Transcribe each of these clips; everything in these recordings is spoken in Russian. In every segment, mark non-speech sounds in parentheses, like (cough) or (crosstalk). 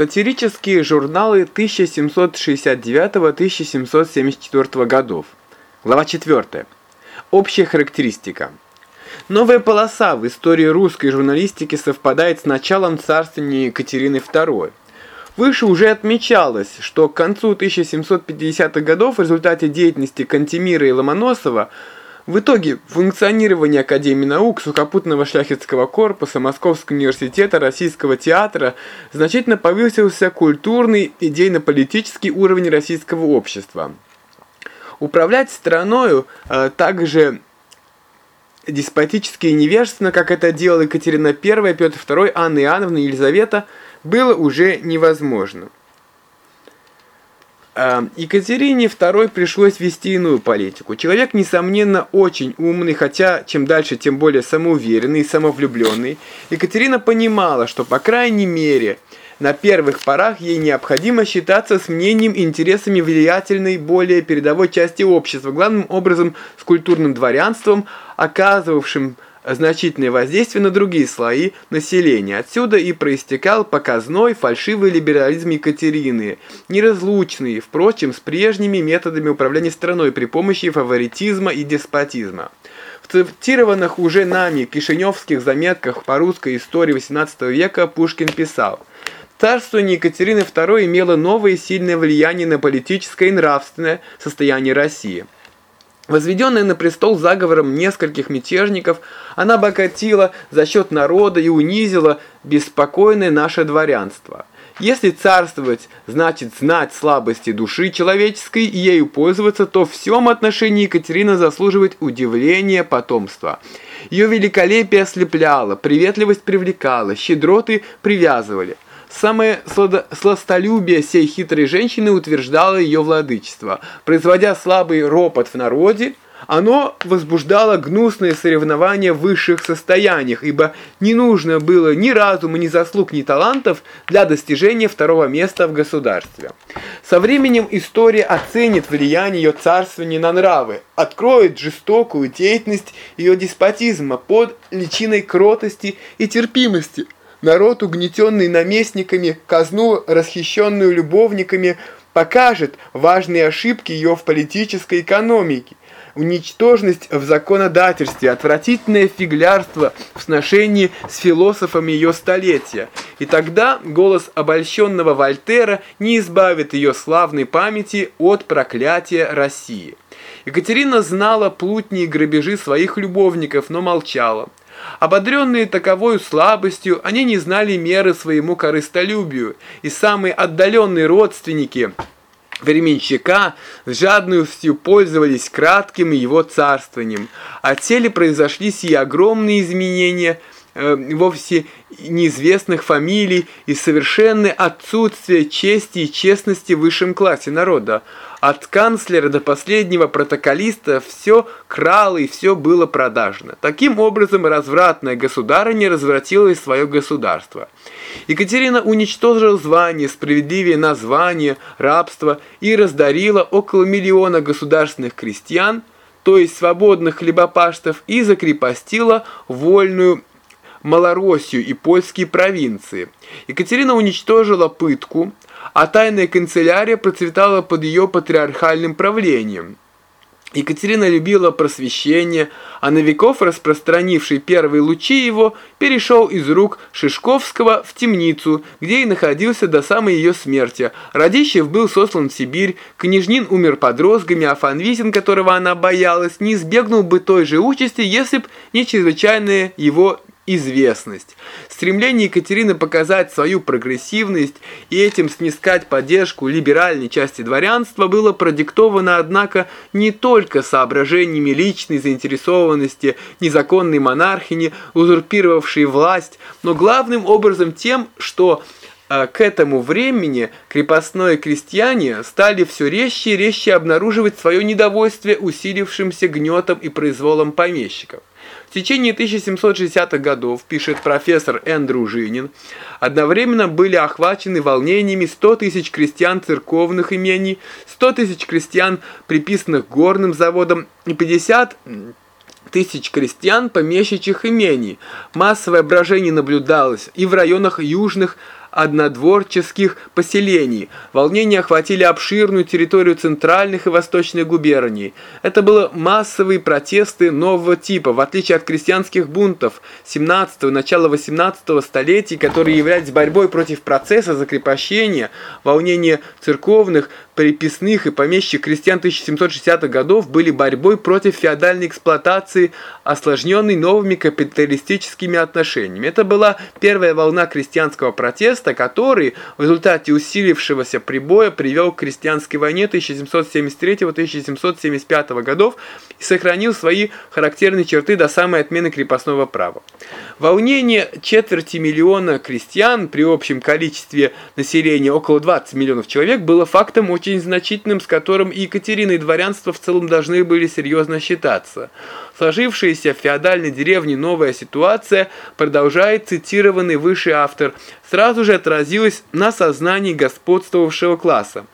Сатирические журналы 1769-1774 годов. Глава 4. Общая характеристика. Новая полоса в истории русской журналистики совпадает с началом царствования Екатерины II. Выше уже отмечалось, что к концу 1750-х годов в результате деятельности Кантемира и Ломоносова в итоге функционирование Академии наук, Сухопутного шляхетского корпуса, Московского университета, Российского театра значительно повысился культурный, идейно-политический уровень российского общества. Управлять страною э, также деспотически и невежественно, как это делала Екатерина I, Петр II, Анна Иоанновна Елизавета, было уже невозможно. Эм, Екатерине II пришлось вести иную политику. Человек, несомненно, очень умный, хотя чем дальше, тем более самоуверенный и самовлюбленный. Екатерина понимала, что, по крайней мере, на первых порах ей необходимо считаться с мнением и интересами влиятельной, более передовой части общества, главным образом с культурным дворянством, оказывавшим значительное воздействие на другие слои населения. Отсюда и проистекал показной фальшивый либерализм Екатерины, неразлучный, впрочем, с прежними методами управления страной при помощи фаворитизма и деспотизма. В цитированных уже нами кишиневских заметках по русской истории XVIII века Пушкин писал Царствование Екатерины II имело новое сильное влияние на политическое и нравственное состояние России. Возведенная на престол заговором нескольких мятежников, она богатила за счет народа и унизила беспокойное наше дворянство. Если царствовать значит знать слабости души человеческой и ею пользоваться, то в всем отношении Екатерина заслуживает удивления потомства. Ее великолепие ослепляло, приветливость привлекала, щедроты привязывали – Самое сластолюбие сей хитрой женщины утверждало ее владычество. Производя слабый ропот в народе, оно возбуждало гнусные соревнования в высших состояниях, ибо не нужно было ни разума, ни заслуг, ни талантов для достижения второго места в государстве. Со временем история оценит влияние ее царствования на нравы, откроет жестокую деятельность ее деспотизма под личиной кротости и терпимости – народ, угнетенный наместниками, казну, расхищенную любовниками, покажет важные ошибки ее в политической экономике, уничтожность в законодательстве, отвратительное фиглярство в сношении с философами ее столетия. И тогда голос обольщенного Вольтера не избавит ее славной памяти от проклятия России. Екатерина знала плутни и грабежи своих любовников, но молчала. Ободренные таковой слабостью, они не знали меры своему корыстолюбию, и самые отдаленные родственники временщика с жадностью пользовались кратким его царствованием. От цели произошли сие огромные изменения э, вовсе неизвестных фамилий и совершенное отсутствие чести и честности в высшем классе народа. От канцлера до последнего протоколиста все крало и все было продажно. Таким образом, развратная государыня развратила свое государство. Екатерина уничтожила звание, справедливее название, рабство и раздарила около миллиона государственных крестьян, то есть свободных хлебопашцев, и закрепостила вольную Малороссию и польские провинции. Екатерина уничтожила пытку, а тайная канцелярия процветала под ее патриархальным правлением. Екатерина любила просвещение, а Новиков, распространивший первые лучи его, перешел из рук Шишковского в темницу, где и находился до самой ее смерти. Радищев был сослан в Сибирь, Княжнин умер под розгами, а Фанвизин, которого она боялась, не избегнул бы той же участи, если б не чрезвычайная его известность. Стремление Екатерины показать свою прогрессивность и этим снискать поддержку либеральной части дворянства было продиктовано, однако, не только соображениями личной заинтересованности незаконной монархини, узурпировавшей власть, но главным образом тем, что э, к этому времени крепостные крестьяне стали все резче и резче обнаруживать свое недовольствие усилившимся гнетом и произволом помещиков. В течение 1760-х годов, пишет профессор Эндрю Жинин, одновременно были охвачены волнениями 100 тысяч крестьян церковных имений, 100 тысяч крестьян, приписанных горным заводам, и 50 тысяч крестьян помещичьих имений. Массовое брожение наблюдалось и в районах южных однодворческих поселений. Волнения охватили обширную территорию центральных и восточных губерний. Это были массовые протесты нового типа, в отличие от крестьянских бунтов 17-го, начала 18-го столетий, которые являлись борьбой против процесса закрепощения, волнения церковных, приписных и помещих крестьян 1760-х годов были борьбой против феодальной эксплуатации, осложненной новыми капиталистическими отношениями. Это была первая волна крестьянского протеста, который в результате усилившегося прибоя привел к крестьянской войне 1773-1775 годов и сохранил свои характерные черты до самой отмены крепостного права. Волнение четверти миллиона крестьян при общем количестве населения около 20 миллионов человек было фактом очень значительным, с которым и Екатерина, и дворянство в целом должны были серьезно считаться. Сложившаяся в феодальной деревне новая ситуация, продолжает цитированный выше автор, сразу же отразилась на сознании господствовавшего класса.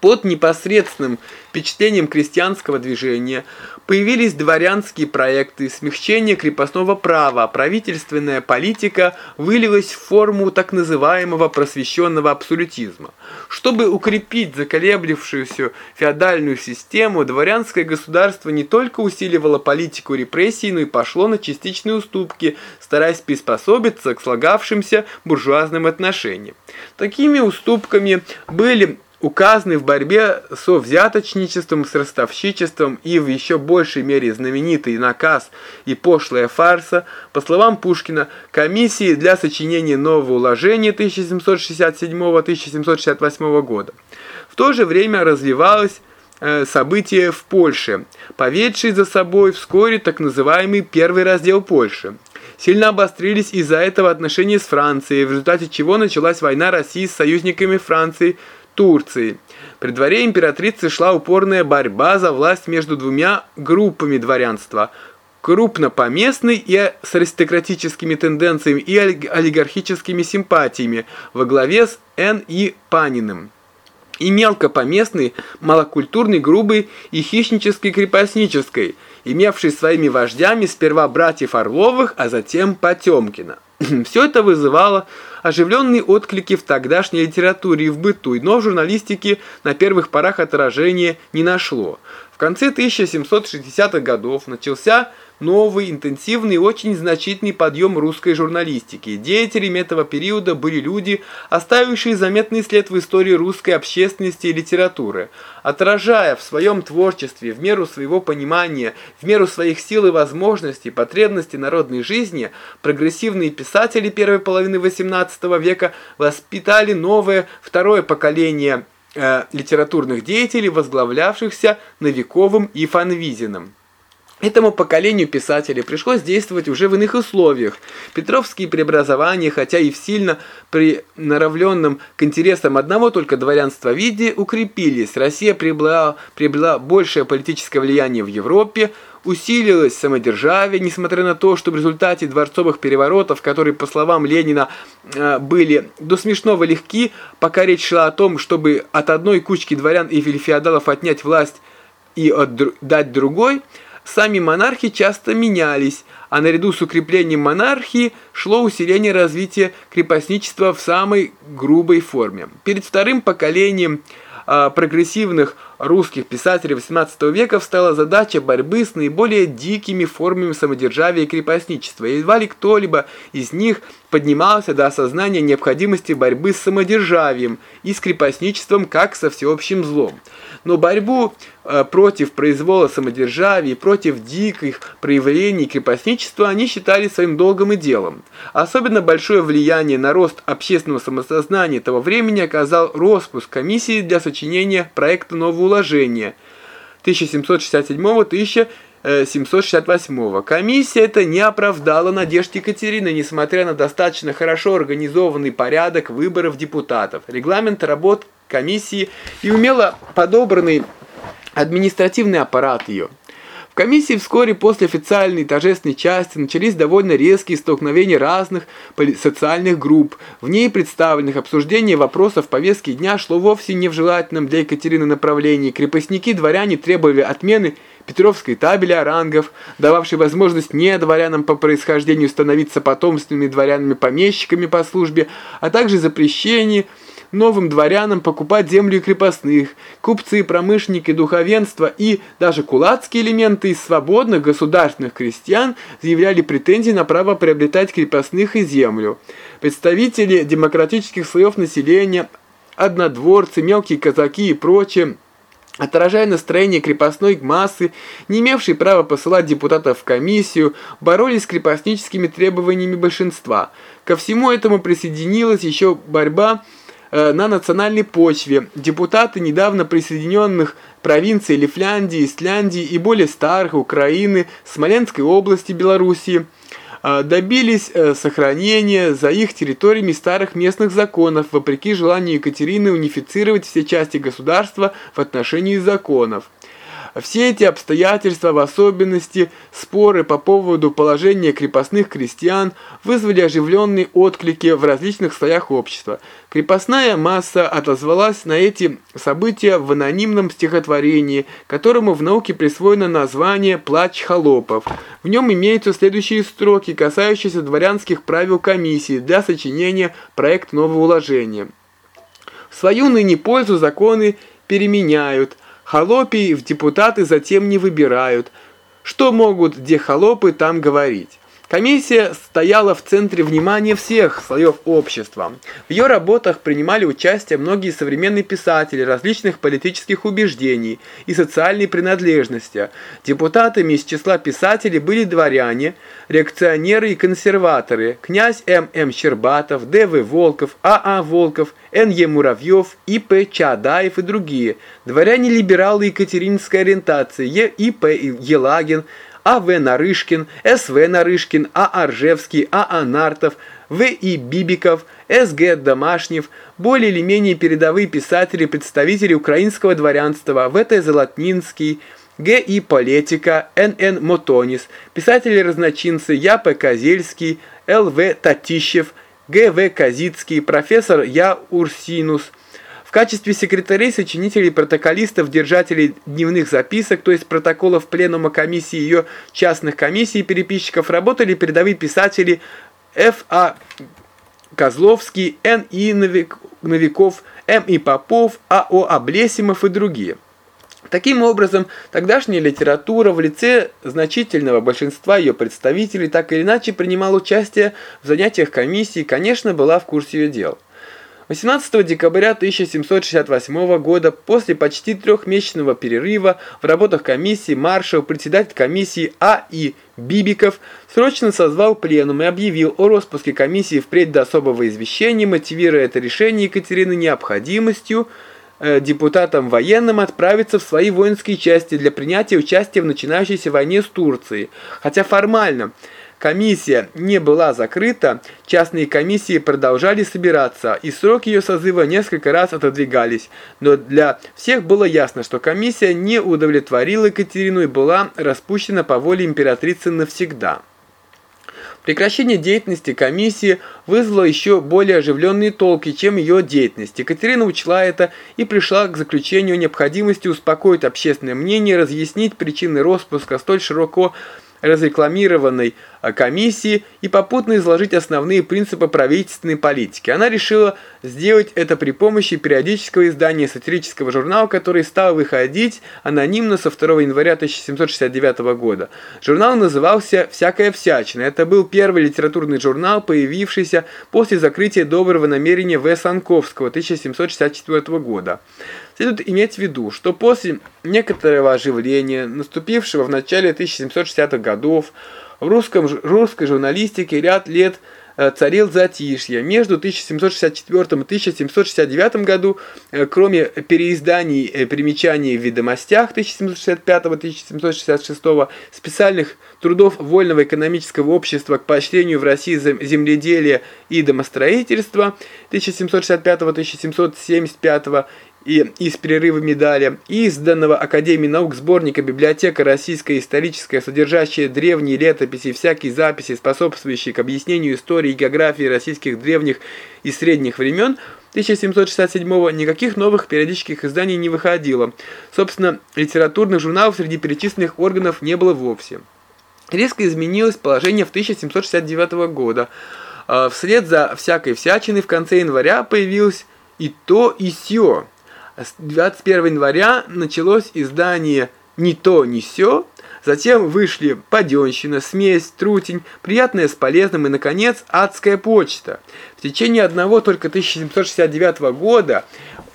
Под непосредственным впечатлением крестьянского движения появились дворянские проекты смягчения крепостного права, правительственная политика вылилась в форму так называемого просвещенного абсолютизма. Чтобы укрепить заколеблившуюся феодальную систему, дворянское государство не только усиливало политику репрессий, но и пошло на частичные уступки, стараясь приспособиться к слагавшимся буржуазным отношениям. Такими уступками были указаны в борьбе со взяточничеством, с ростовщичеством и в еще большей мере знаменитый наказ и пошлая фарса, по словам Пушкина, комиссии для сочинения нового уложения 1767-1768 года. В то же время развивалось э, событие в Польше, поведший за собой вскоре так называемый Первый раздел Польши. Сильно обострились из-за этого отношения с Францией, в результате чего началась война России с союзниками Франции Турции. При дворе императрицы шла упорная борьба за власть между двумя группами дворянства – крупнопоместной и с аристократическими тенденциями и олигархическими симпатиями во главе с Н. И. Паниным и мелкопоместной, малокультурной, грубой и хищнической крепостнической, имевшей своими вождями сперва братьев Орловых, а затем Потемкина. (clears throat) Все это вызывало оживленные отклики в тогдашней литературе и в быту, но в журналистике на первых порах отражения не нашло. В конце 1760-х годов начался новый, интенсивный и очень значительный подъем русской журналистики. Деятелями этого периода были люди, оставившие заметный след в истории русской общественности и литературы. Отражая в своем творчестве, в меру своего понимания, в меру своих сил и возможностей, потребности народной жизни, прогрессивные писатели первой половины XVIII века воспитали новое, второе поколение э, литературных деятелей, возглавлявшихся Новиковым и Фанвизиным. Этому поколению писателей пришлось действовать уже в иных условиях. Петровские преобразования, хотя и в сильно приноровленном к интересам одного только дворянства виде, укрепились. Россия приобрела, приобрела большее политическое влияние в Европе, усилилось самодержавие, несмотря на то, что в результате дворцовых переворотов, которые, по словам Ленина, э, были до смешного легки, пока речь шла о том, чтобы от одной кучки дворян и феодалов отнять власть и отдать другой – Сами монархи часто менялись, а наряду с укреплением монархии шло усиление развития крепостничества в самой грубой форме. Перед вторым поколением э, прогрессивных русских писателей XVIII века встала задача борьбы с наиболее дикими формами самодержавия и крепостничества. Едва ли кто-либо из них поднимался до осознания необходимости борьбы с самодержавием и с крепостничеством как со всеобщим злом. Но борьбу э, против произвола самодержавия и против диких проявлений крепостничества они считали своим долгом и делом. Особенно большое влияние на рост общественного самосознания того времени оказал распуск комиссии для сочинения проекта нового уложения 1767-1768. Комиссия это не оправдала надежд Екатерины, несмотря на достаточно хорошо организованный порядок выборов депутатов. Регламент работ комиссии и умело подобранный административный аппарат ее. В комиссии вскоре после официальной торжественной части начались довольно резкие столкновения разных социальных групп. В ней представленных обсуждение вопросов повестки дня шло вовсе не в желательном для Екатерины направлении. Крепостники, дворяне требовали отмены Петровской табели о рангах, дававшей возможность не дворянам по происхождению становиться потомственными дворянами-помещиками по службе, а также запрещение новым дворянам покупать землю и крепостных, купцы, промышленники, духовенство и даже кулацкие элементы из свободных государственных крестьян заявляли претензии на право приобретать крепостных и землю. Представители демократических слоев населения, однодворцы, мелкие казаки и прочее – Отражая настроение крепостной массы, не имевшей права посылать депутатов в комиссию, боролись с крепостническими требованиями большинства. Ко всему этому присоединилась еще борьба на национальной почве. Депутаты недавно присоединенных провинций Лифляндии, Исляндии и более старых Украины, Смоленской области Белоруссии – а, добились э, сохранения за их территориями старых местных законов, вопреки желанию Екатерины унифицировать все части государства в отношении законов. Все эти обстоятельства, в особенности споры по поводу положения крепостных крестьян, вызвали оживленные отклики в различных слоях общества. Крепостная масса отозвалась на эти события в анонимном стихотворении, которому в науке присвоено название «Плач холопов». В нем имеются следующие строки, касающиеся дворянских правил комиссии для сочинения проекта нового уложения. В свою ныне пользу законы переменяют – Холопий в депутаты затем не выбирают. Что могут где холопы там говорить? Комиссия стояла в центре внимания всех слоев общества. В ее работах принимали участие многие современные писатели различных политических убеждений и социальной принадлежности. Депутатами из числа писателей были дворяне, реакционеры и консерваторы, князь М.М. Щербатов, Д.В. Волков, А.А. Волков, Н.Е. Муравьев, И.П. Чадаев и другие, дворяне-либералы Екатеринской ориентации, Е.И.П. Елагин, а.В. Нарышкин, С.В. Нарышкин, А. Ржевский, А.А. Нартов, В.И. Бибиков, С.Г. Домашнев, более или менее передовые писатели, представители украинского дворянства, В.Т. Золотнинский, Г.И. Политика, Н.Н. Мотонис, писатели-разночинцы Я.П. Козельский, Л.В. Татищев, Г.В. Казицкий, профессор Я. Урсинус, в качестве секретарей, сочинителей, протоколистов, держателей дневных записок, то есть протоколов пленума комиссии и ее частных комиссий переписчиков, работали передовые писатели Ф.А. Козловский, Н.И. Новиков, М.И. Попов, А.О. Облесимов и другие. Таким образом, тогдашняя литература в лице значительного большинства ее представителей так или иначе принимала участие в занятиях комиссии и, конечно, была в курсе ее дел. 18 декабря 1768 года, после почти трехмесячного перерыва в работах комиссии, маршал, председатель комиссии А.И. Бибиков срочно созвал пленум и объявил о распуске комиссии впредь до особого извещения, мотивируя это решение Екатерины необходимостью э, депутатам военным отправиться в свои воинские части для принятия участия в начинающейся войне с Турцией. Хотя формально – комиссия не была закрыта, частные комиссии продолжали собираться, и сроки ее созыва несколько раз отодвигались. Но для всех было ясно, что комиссия не удовлетворила Екатерину и была распущена по воле императрицы навсегда. Прекращение деятельности комиссии вызвало еще более оживленные толки, чем ее деятельность. Екатерина учла это и пришла к заключению необходимости успокоить общественное мнение, разъяснить причины распуска столь широко разрекламированной а, комиссии и попутно изложить основные принципы правительственной политики. Она решила сделать это при помощи периодического издания сатирического журнала, который стал выходить анонимно со 2 января 1769 года. Журнал назывался «Всякая всячина». Это был первый литературный журнал, появившийся после закрытия доброго намерения В. Санковского 1764 года. Следует иметь в виду, что после некоторого оживления, наступившего в начале 1760-х годов, в русском, русской журналистике ряд лет э, царил затишье. Между 1764 и 1769 году, э, кроме переизданий э, примечаний в ведомостях 1765-1766, специальных трудов Вольного экономического общества к поощрению в России земледелия и домостроительства 1765-1775 и, и с перерывами далее, изданного Академией наук сборника «Библиотека российская историческая», содержащая древние летописи и всякие записи, способствующие к объяснению истории и географии российских древних и средних времен, 1767 никаких новых периодических изданий не выходило. Собственно, литературных журналов среди перечисленных органов не было вовсе. Резко изменилось положение в 1769 года. А вслед за всякой всячиной в конце января появилось и то, и сё. С 21 января началось издание «Ни то, ни сё», затем вышли «Паденщина», «Смесь», «Трутень», «Приятное с полезным» и, наконец, «Адская почта». В течение одного только 1769 года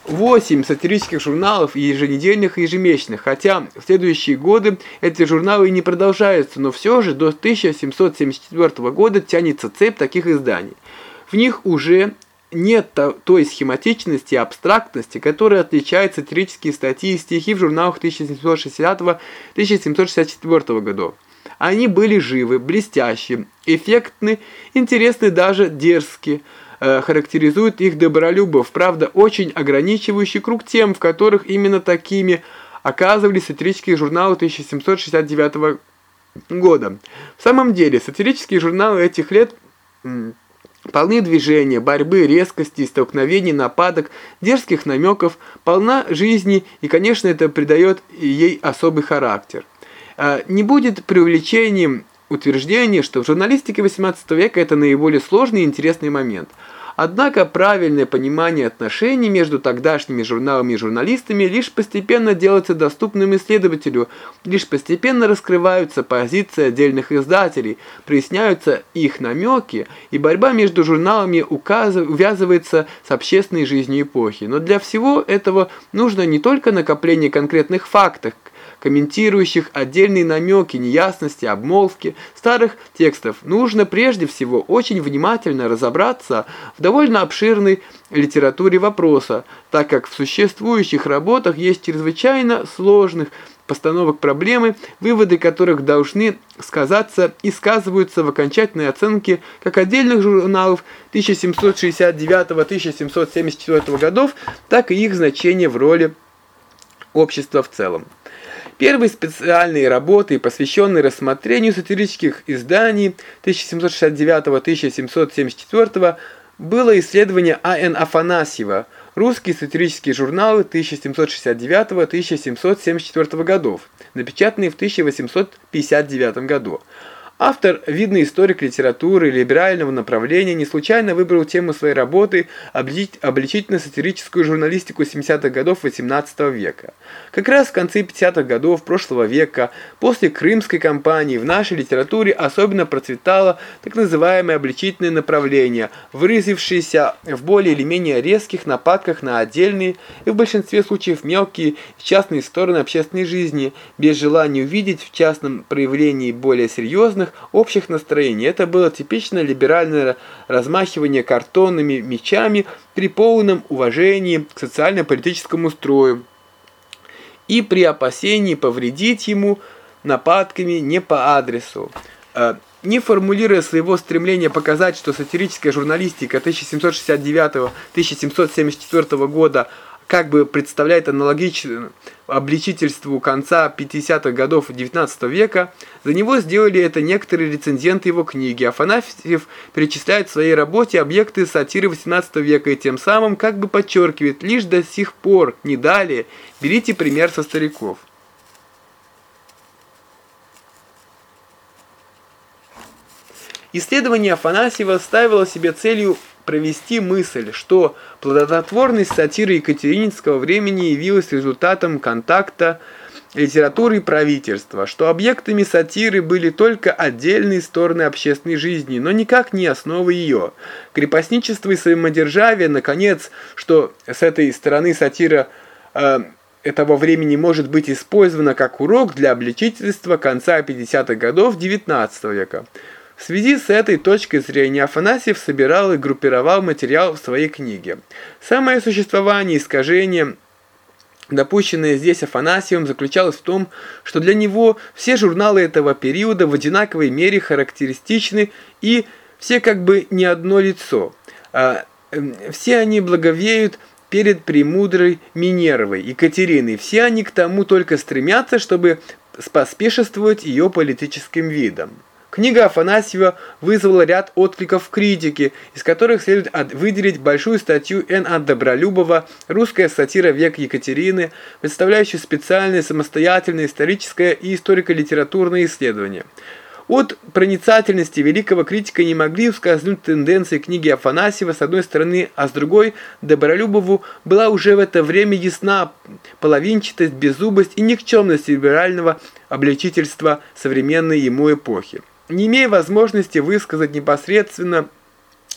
8 сатирических журналов, еженедельных и ежемесячных, хотя в следующие годы эти журналы и не продолжаются, но все же до 1774 года тянется цепь таких изданий. В них уже нет той схематичности и абстрактности, которая отличает сатирические статьи и стихи в журналах 1760-1764 годов. Они были живы, блестящие, эффектны, интересны даже дерзкие, э, характеризует их добролюбов, правда, очень ограничивающий круг тем, в которых именно такими оказывались сатирические журналы 1769 года. В самом деле, сатирические журналы этих лет Полны движения, борьбы, резкости, столкновений, нападок, дерзких намеков, полна жизни, и, конечно, это придает ей особый характер. А, не будет преувеличением утверждение, что в журналистике XVIII века это наиболее сложный и интересный момент – Однако правильное понимание отношений между тогдашними журналами и журналистами лишь постепенно делается доступным исследователю, лишь постепенно раскрываются позиции отдельных издателей, проясняются их намеки, и борьба между журналами увязывается с общественной жизнью эпохи. Но для всего этого нужно не только накопление конкретных фактов, комментирующих отдельные намеки, неясности, обмолвки старых текстов, нужно прежде всего очень внимательно разобраться в довольно обширной литературе вопроса, так как в существующих работах есть чрезвычайно сложных постановок проблемы, выводы которых должны сказаться и сказываются в окончательной оценке как отдельных журналов 1769-1774 годов, так и их значения в роли общества в целом. Первые специальные работы, посвященные рассмотрению сатирических изданий 1769-1774, было исследование А.Н. Афанасьева «Русские сатирические журналы 1769-1774 годов», напечатанные в 1859 году. Автор, видный историк литературы либерального направления, не случайно выбрал тему своей работы обличительно-сатирическую журналистику 70-х годов XVIII века. Как раз в конце 50-х годов прошлого века, после Крымской кампании, в нашей литературе особенно процветало так называемое обличительное направление, выразившееся в более или менее резких нападках на отдельные и в большинстве случаев мелкие частные стороны общественной жизни, без желания увидеть в частном проявлении более серьезных общих настроений. Это было типично либеральное размахивание картонными мечами при полном уважении к социально-политическому строю и при опасении повредить ему нападками не по адресу. Э, не формулируя своего стремления показать, что сатирическая журналистика 1769-1774 года как бы представляет аналогично обличительству конца 50-х годов XIX века, за него сделали это некоторые рецензенты его книги. Афанасьев перечисляет в своей работе объекты сатиры XVIII века и тем самым как бы подчеркивает, лишь до сих пор, не далее, берите пример со стариков. Исследование Афанасьева ставило себе целью провести мысль, что плодотворность сатиры Екатерининского времени явилась результатом контакта литературы и правительства, что объектами сатиры были только отдельные стороны общественной жизни, но никак не основы ее. Крепостничество и самодержавие, наконец, что с этой стороны сатира э, этого времени может быть использована как урок для обличительства конца 50-х годов XIX века. В связи с этой точкой зрения Афанасьев собирал и группировал материал в своей книге. Самое существование искажения допущенное здесь Афанасьевым, заключалось в том, что для него все журналы этого периода в одинаковой мере характеристичны и все как бы не одно лицо. А, эм, все они благовеют перед премудрой Минервой, Екатериной. Все они к тому только стремятся, чтобы споспешествовать ее политическим видом. Книга Афанасьева вызвала ряд откликов в критике, из которых следует выделить большую статью Н.А. Добролюбова «Русская сатира век Екатерины», представляющую специальное самостоятельное историческое и историко-литературное исследование. От проницательности великого критика не могли ускользнуть тенденции книги Афанасьева с одной стороны, а с другой Добролюбову была уже в это время ясна половинчатость, беззубость и никчемность либерального обличительства современной ему эпохи не имея возможности высказать непосредственно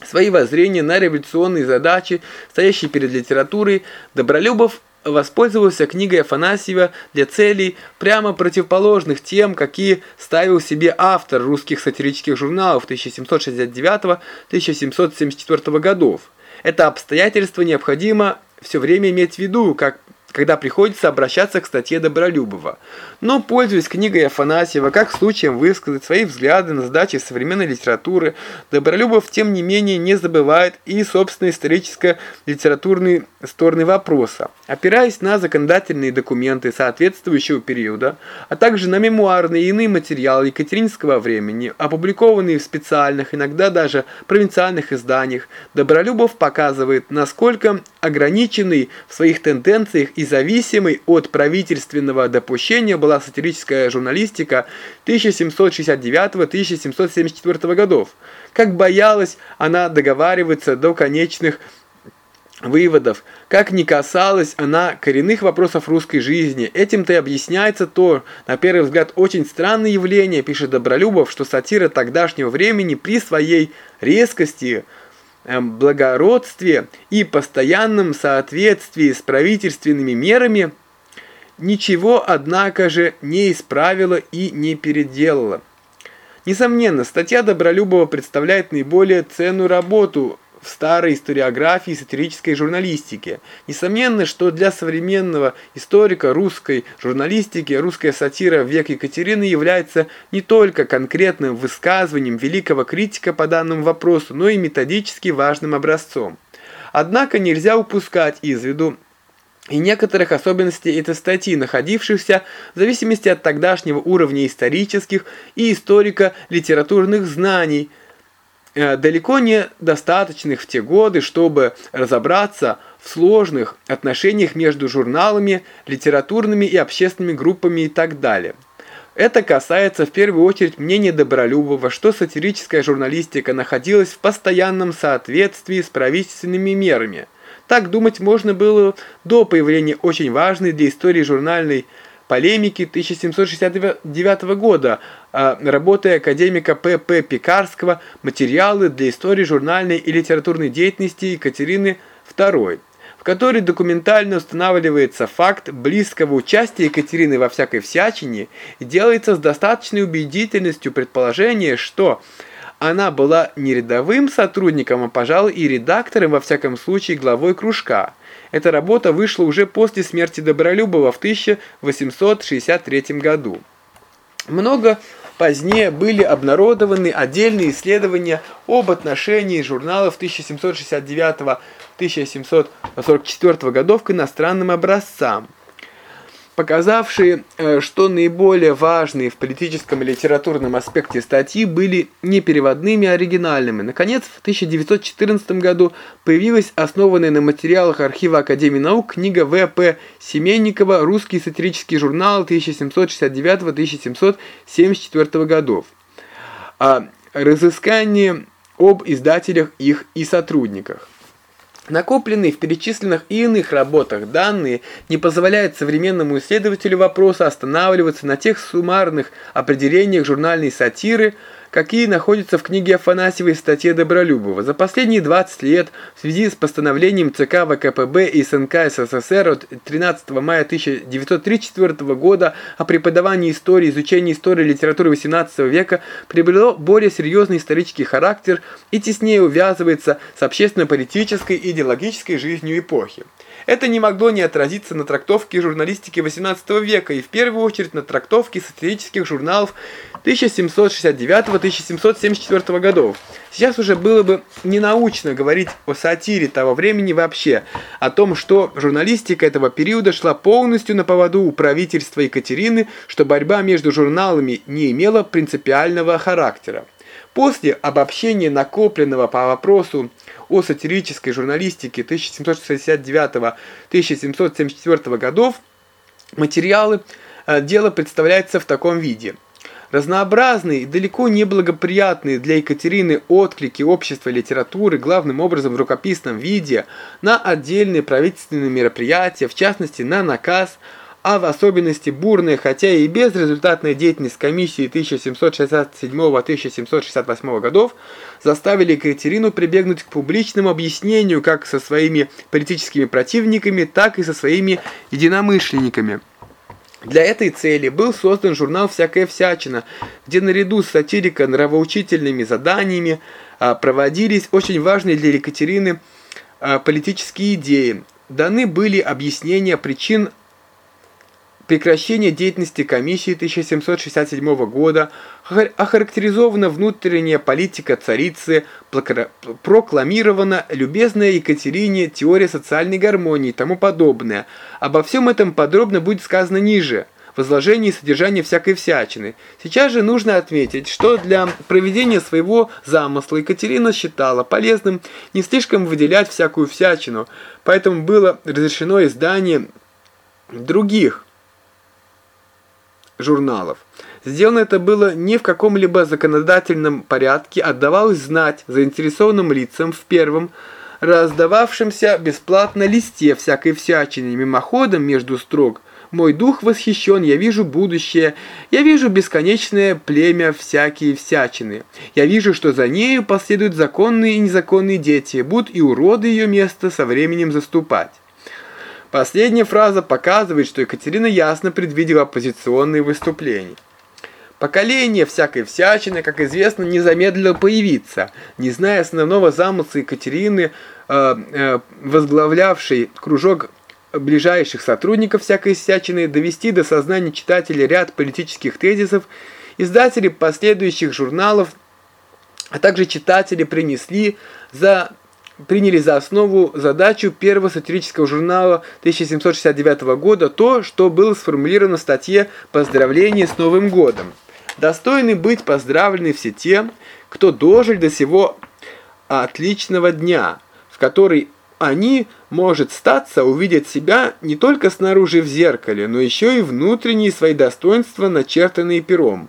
свои воззрения на революционные задачи, стоящие перед литературой, Добролюбов воспользовался книгой Афанасьева для целей прямо противоположных тем, какие ставил себе автор русских сатирических журналов 1769-1774 годов. Это обстоятельство необходимо все время иметь в виду, как когда приходится обращаться к статье Добролюбова. Но, пользуясь книгой Афанасьева, как случаем высказать свои взгляды на задачи современной литературы, Добролюбов, тем не менее, не забывает и собственной историческо-литературной стороны вопроса. Опираясь на законодательные документы соответствующего периода, а также на мемуарные и иные материалы екатеринского времени, опубликованные в специальных, иногда даже провинциальных изданиях, Добролюбов показывает, насколько ограниченный в своих тенденциях и зависимый от правительственного допущения была сатирическая журналистика 1769-1774 годов. Как боялась она договариваться до конечных выводов, как не касалась она коренных вопросов русской жизни. Этим-то и объясняется то, на первый взгляд, очень странное явление, пишет Добролюбов, что сатира тогдашнего времени при своей резкости, благородстве и постоянном соответствии с правительственными мерами ничего, однако же, не исправила и не переделала. Несомненно, статья Добролюбова представляет наиболее ценную работу в старой историографии и сатирической журналистике. Несомненно, что для современного историка русской журналистики русская сатира в век Екатерины является не только конкретным высказыванием великого критика по данному вопросу, но и методически важным образцом. Однако нельзя упускать из виду и некоторых особенностей этой статьи, находившихся в зависимости от тогдашнего уровня исторических и историко-литературных знаний – далеко не достаточных в те годы, чтобы разобраться в сложных отношениях между журналами, литературными и общественными группами и так далее. Это касается в первую очередь мнения Добролюбова, что сатирическая журналистика находилась в постоянном соответствии с правительственными мерами. Так думать можно было до появления очень важной для истории журнальной полемики 1769 года, а, работы академика П.П. Пекарского «Материалы для истории журнальной и литературной деятельности Екатерины II», в которой документально устанавливается факт близкого участия Екатерины во всякой всячине делается с достаточной убедительностью предположение, что она была не рядовым сотрудником, а, пожалуй, и редактором, во всяком случае, главой кружка – эта работа вышла уже после смерти Добролюбова в 1863 году. Много позднее были обнародованы отдельные исследования об отношении журналов 1769-1744 годов к иностранным образцам показавшие, э, что наиболее важные в политическом и литературном аспекте статьи были не переводными, а оригинальными. Наконец, в 1914 году появилась основанная на материалах архива Академии наук книга В.П. Семенникова «Русский сатирический журнал 1769-1774 годов». О разыскании об издателях их и сотрудниках. Накопленные в перечисленных и иных работах данные не позволяют современному исследователю вопроса останавливаться на тех суммарных определениях журнальной сатиры, какие находятся в книге Афанасьева и статье Добролюбова. За последние 20 лет в связи с постановлением ЦК ВКПБ и СНК СССР от 13 мая 1934 года о преподавании истории, изучении истории и литературы XVIII века приобрело более серьезный исторический характер и теснее увязывается с общественно-политической и идеологической жизнью эпохи. Это не могло не отразиться на трактовке журналистики XVIII века и в первую очередь на трактовке сатирических журналов 1769 1774 годов. Сейчас уже было бы ненаучно говорить о сатире того времени вообще, о том, что журналистика этого периода шла полностью на поводу у правительства Екатерины, что борьба между журналами не имела принципиального характера. После обобщения накопленного по вопросу о сатирической журналистике 1769-1774 годов материалы э, дело представляется в таком виде. Разнообразные и далеко не благоприятные для Екатерины отклики общества литературы, главным образом в рукописном виде, на отдельные правительственные мероприятия, в частности на наказ – а в особенности бурная, хотя и безрезультатная деятельность комиссии 1767-1768 годов заставили Екатерину прибегнуть к публичному объяснению как со своими политическими противниками, так и со своими единомышленниками. Для этой цели был создан журнал «Всякая всячина», где наряду с сатирико-нравоучительными заданиями а, проводились очень важные для Екатерины а, политические идеи. Даны были объяснения причин прекращение деятельности комиссии 1767 года, охарактеризована внутренняя политика царицы, прокламирована любезная Екатерине теория социальной гармонии и тому подобное. Обо всем этом подробно будет сказано ниже в изложении содержания всякой всячины. Сейчас же нужно отметить, что для проведения своего замысла Екатерина считала полезным не слишком выделять всякую всячину, поэтому было разрешено издание других журналов. Сделано это было не в каком-либо законодательном порядке, отдавалось знать заинтересованным лицам в первом, раздававшемся бесплатно листе всякой всячины, мимоходом между строк. Мой дух восхищен, я вижу будущее, я вижу бесконечное племя всякие всячины. Я вижу, что за нею последуют законные и незаконные дети, будут и уроды ее место со временем заступать. Последняя фраза показывает, что Екатерина ясно предвидела оппозиционные выступления. Поколение всякой всячины, как известно, не замедлило появиться. Не зная основного замысла Екатерины, э, э, возглавлявшей кружок ближайших сотрудников всякой всячины, довести до сознания читателя ряд политических тезисов, издатели последующих журналов, а также читатели принесли за приняли за основу задачу первого сатирического журнала 1769 года то, что было сформулировано в статье «Поздравление с Новым годом». Достойны быть поздравлены все те, кто дожил до сего отличного дня, в который они, может статься, увидят себя не только снаружи в зеркале, но еще и внутренние свои достоинства, начертанные пером.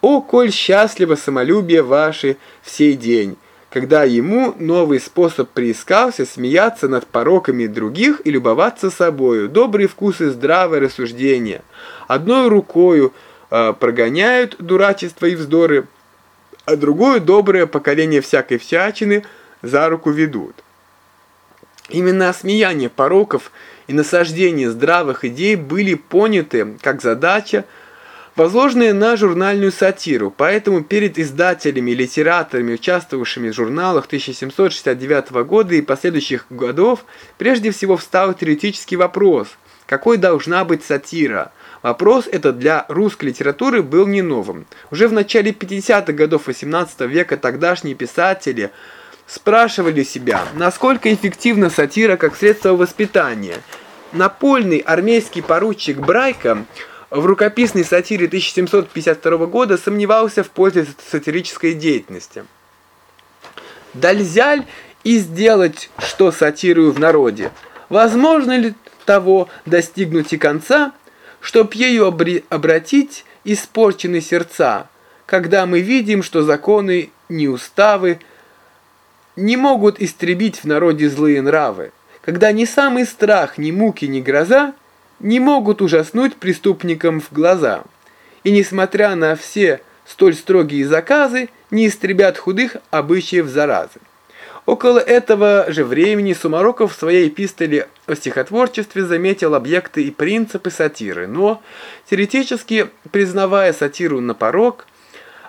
О, коль счастливо самолюбие ваше в сей день! Когда ему новый способ приискался смеяться над пороками других и любоваться собою, добрый вкус и здравое рассуждение. Одной рукою э, прогоняют дурачество и вздоры, а другое доброе поколение всякой всячины за руку ведут. Именно осмеяние пороков и насаждение здравых идей были поняты как задача, возложенные на журнальную сатиру, поэтому перед издателями и литераторами, участвовавшими в журналах 1769 года и последующих годов, прежде всего встал теоретический вопрос, какой должна быть сатира. Вопрос этот для русской литературы был не новым. Уже в начале 50-х годов 18 века тогдашние писатели спрашивали себя, насколько эффективна сатира как средство воспитания. Напольный армейский поручик Брайка в рукописной сатире 1752 года сомневался в пользе сатирической деятельности. Дальзяль и сделать, что сатирую в народе? Возможно ли того достигнуть и конца, чтоб ею обратить испорченные сердца, когда мы видим, что законы, не уставы не могут истребить в народе злые нравы, когда ни самый страх, ни муки, ни гроза не могут ужаснуть преступникам в глаза. И несмотря на все столь строгие заказы, не истребят худых обычаев заразы. Около этого же времени Сумароков в своей эпистоле о стихотворчестве заметил объекты и принципы сатиры, но, теоретически признавая сатиру на порог,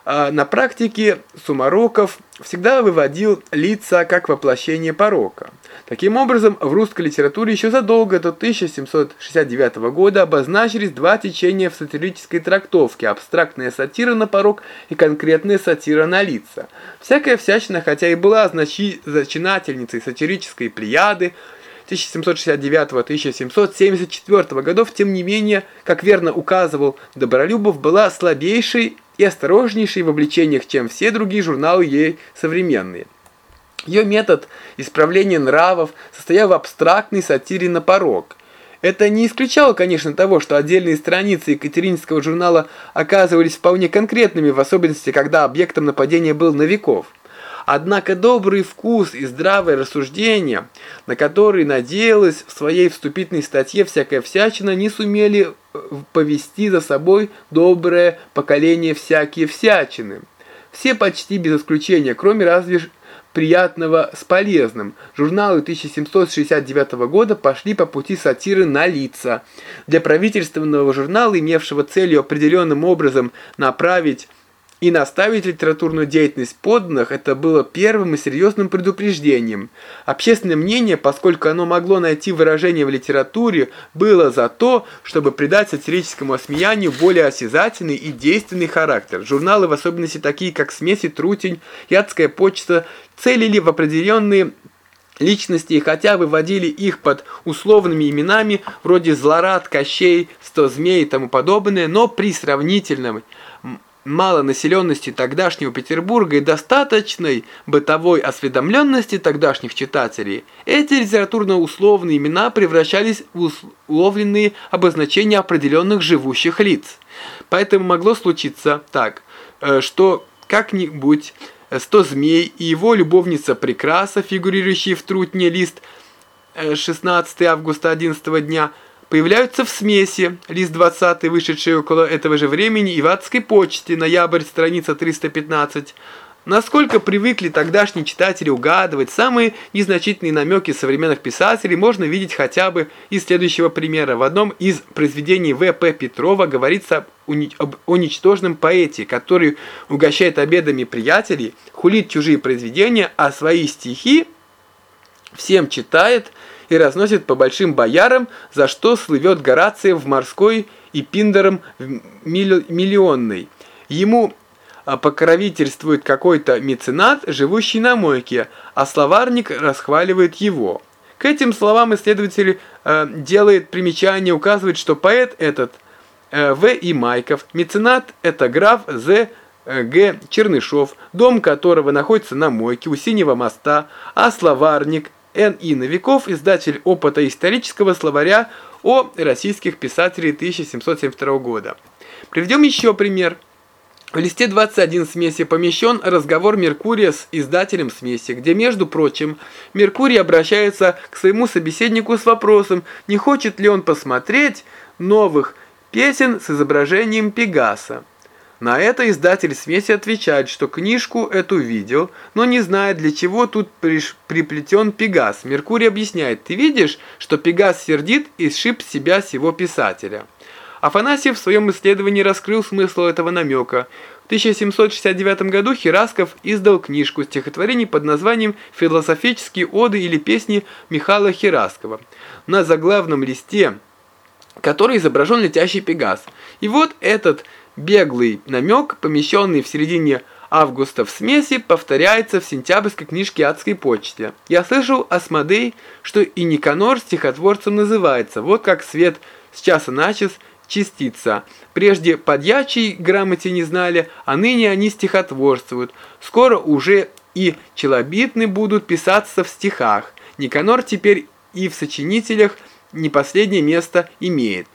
а на практике Сумароков всегда выводил лица как воплощение порока. Таким образом, в русской литературе еще задолго до 1769 года обозначились два течения в сатирической трактовке – абстрактная сатира на порок и конкретная сатира на лица. Всякая всячина, хотя и была значи зачинательницей сатирической плеяды, 1769-1774 годов, тем не менее, как верно указывал Добролюбов, была слабейшей и осторожнейшей в обличениях, чем все другие журналы ей современные. Ее метод исправления нравов состоял в абстрактной сатире на порог. Это не исключало, конечно, того, что отдельные страницы Екатерининского журнала оказывались вполне конкретными, в особенности, когда объектом нападения был Новиков. Однако добрый вкус и здравое рассуждение, на которые надеялась в своей вступительной статье всякая всячина, не сумели э, повести за собой доброе поколение всякие всячины. Все почти без исключения, кроме разве приятного с полезным. Журналы 1769 года пошли по пути сатиры на лица. Для правительственного журнала, имевшего целью определенным образом направить и наставить литературную деятельность подданных это было первым и серьезным предупреждением. Общественное мнение, поскольку оно могло найти выражение в литературе, было за то, чтобы придать сатирическому осмеянию более осязательный и действенный характер. Журналы, в особенности такие, как «Смеси», «Трутень», «Ядская почта», целили в определенные личности, и хотя выводили их под условными именами, вроде «Злорад», «Кощей», «Сто змей» и тому подобное, но при сравнительном малонаселенности тогдашнего Петербурга и достаточной бытовой осведомленности тогдашних читателей, эти литературно-условные имена превращались в условленные обозначения определенных живущих лиц. Поэтому могло случиться так, э, что как-нибудь сто змей и его любовница Прекраса, фигурирующие в трутне лист 16 э, августа 11 дня, появляются в смеси, лист 20, вышедший около этого же времени, и в адской почте, ноябрь, страница 315. Насколько привыкли тогдашние читатели угадывать самые незначительные намеки современных писателей, можно видеть хотя бы из следующего примера. В одном из произведений В.П. Петрова говорится об уничтоженном поэте, который угощает обедами приятелей, хулит чужие произведения, а свои стихи всем читает и разносит по большим боярам, за что слывет Горациев в морской и Пиндером в миллионной. Ему а, покровительствует какой-то меценат, живущий на мойке, а словарник расхваливает его. К этим словам исследователь э, делает примечание, указывает, что поэт этот э, В. И. Майков, меценат это граф З. Г. Чернышов, дом которого находится на мойке у Синего моста, а словарник Н.И. Новиков, издатель опыта исторического словаря о российских писателей 1772 года. Приведем еще пример. В листе 21 смеси помещен разговор Меркурия с издателем смеси, где, между прочим, Меркурий обращается к своему собеседнику с вопросом, не хочет ли он посмотреть новых песен с изображением Пегаса. На это издатель смеси отвечает, что книжку эту видел, но не знает, для чего тут приплетен Пегас. Меркурий объясняет, ты видишь, что Пегас сердит и сшиб себя сего писателя. Афанасьев в своем исследовании раскрыл смысл этого намека. В 1769 году Херасков издал книжку стихотворений под названием «Философические оды или песни Михаила Хераскова». На заглавном листе, который изображен летящий Пегас. И вот этот Беглый намек, помещенный в середине августа в смеси, повторяется в сентябрьской книжке «Адской почте». Я слышал, Асмодей, что и Никанор стихотворцем называется. Вот как свет с часа на час частица. Прежде подьячей грамоте не знали, а ныне они стихотворствуют. Скоро уже и челобитны будут писаться в стихах. Никанор теперь и в сочинителях не последнее место имеет.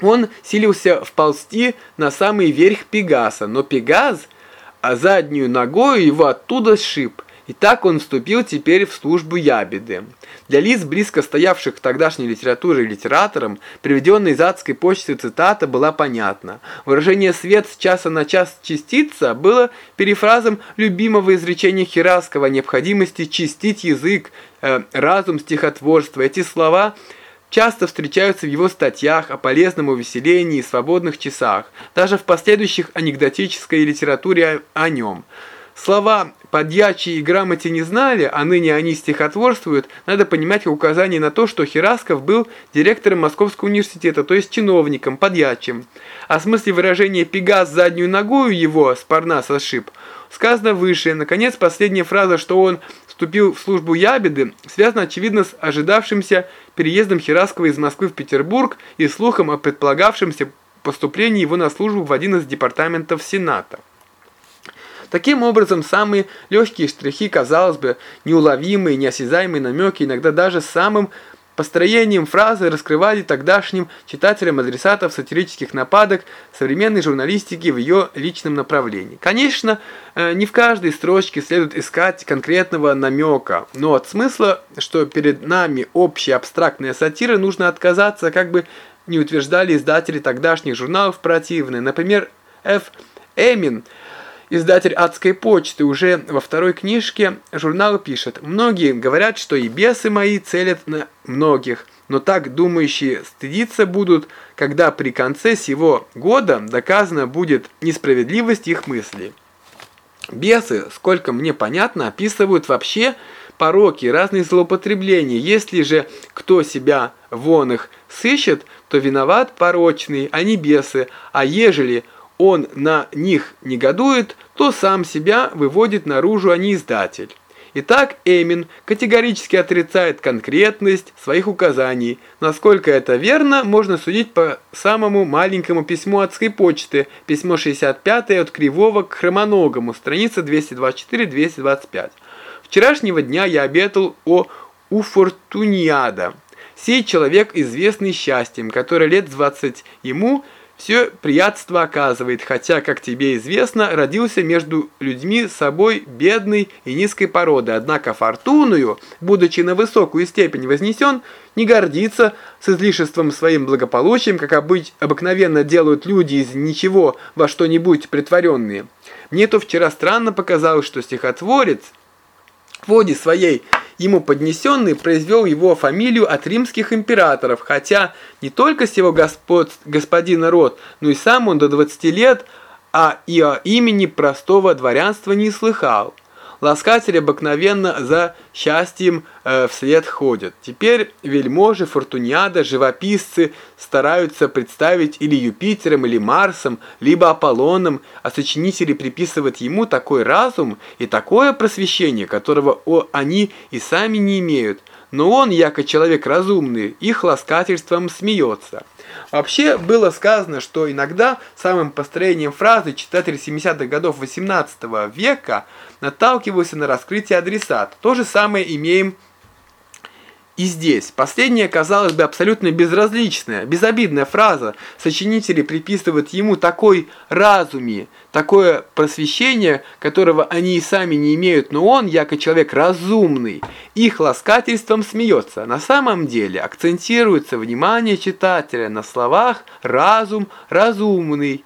Он силился вползти на самый верх Пегаса, но Пегас а заднюю ногою его оттуда сшиб, и так он вступил теперь в службу ябеды. Для лиц, близко стоявших к тогдашней литературе и литераторам, приведенная из адской почты цитата была понятна. Выражение «свет с часа на час частица» было перефразом любимого изречения Хераскова о необходимости чистить язык, э, разум, стихотворство. Эти слова – часто встречаются в его статьях о полезном увеселении и свободных часах, даже в последующих анекдотической литературе о, нем. Слова «подьячий» и «грамоте» не знали, а ныне они стихотворствуют, надо понимать как указание на то, что Херасков был директором Московского университета, то есть чиновником, подьячим. О смысле выражения «пегас заднюю ногою его» с Парнаса сшиб сказано выше. Наконец, последняя фраза, что он вступил в службу Ябеды, связана, очевидно, с ожидавшимся переездом Хераскова из Москвы в Петербург и слухом о предполагавшемся поступлении его на службу в один из департаментов Сената. Таким образом, самые легкие штрихи, казалось бы, неуловимые, неосязаемые намеки, иногда даже самым построением фразы раскрывали тогдашним читателям адресатов сатирических нападок современной журналистики в ее личном направлении. Конечно, э, не в каждой строчке следует искать конкретного намека, но от смысла, что перед нами общая абстрактная сатира, нужно отказаться, как бы не утверждали издатели тогдашних журналов противные. Например, Ф. Эмин – Издатель «Адской почты» уже во второй книжке журнала пишет «Многие говорят, что и бесы мои целят на многих, но так думающие стыдиться будут, когда при конце сего года доказана будет несправедливость их мыслей». Бесы, сколько мне понятно, описывают вообще пороки, разные злоупотребления. Если же кто себя вон их сыщет, то виноват порочный, а не бесы, а ежели он на них негодует, то сам себя выводит наружу, а не издатель. Итак, Эмин категорически отрицает конкретность своих указаний. Насколько это верно, можно судить по самому маленькому письму адской почты, письмо 65 от Кривого к Хромоногому, страница 224-225. Вчерашнего дня я обетал о Уфортуниада. Сей человек, известный счастьем, который лет 20 ему – все приятство оказывает, хотя, как тебе известно, родился между людьми собой бедной и низкой породы, однако фортуною, будучи на высокую степень вознесен, не гордится с излишеством своим благополучием, как обыч, обыкновенно делают люди из ничего во что-нибудь притворенные. Мне то вчера странно показалось, что стихотворец воде своей ему поднесенный произвел его фамилию от римских императоров, хотя не только сего господ, господина род, но и сам он до 20 лет, а и о имени простого дворянства не слыхал. Ласкатель обыкновенно за счастьем э, вслед ходят. Теперь вельможи, фортуниада, живописцы стараются представить или Юпитером, или Марсом, либо Аполлоном, а сочинители приписывают ему такой разум и такое просвещение, которого о, они и сами не имеют. Но он, яко человек разумный, их ласкательством смеется. Вообще было сказано, что иногда самым построением фразы читатель 70-х годов 18 века наталкивался на раскрытие адресат. То же самое имеем и здесь. Последняя, казалось бы, абсолютно безразличная, безобидная фраза. Сочинители приписывают ему такой разуме, такое просвещение, которого они и сами не имеют, но он, яко человек разумный, их ласкательством смеется. На самом деле акцентируется внимание читателя на словах «разум», «разумный»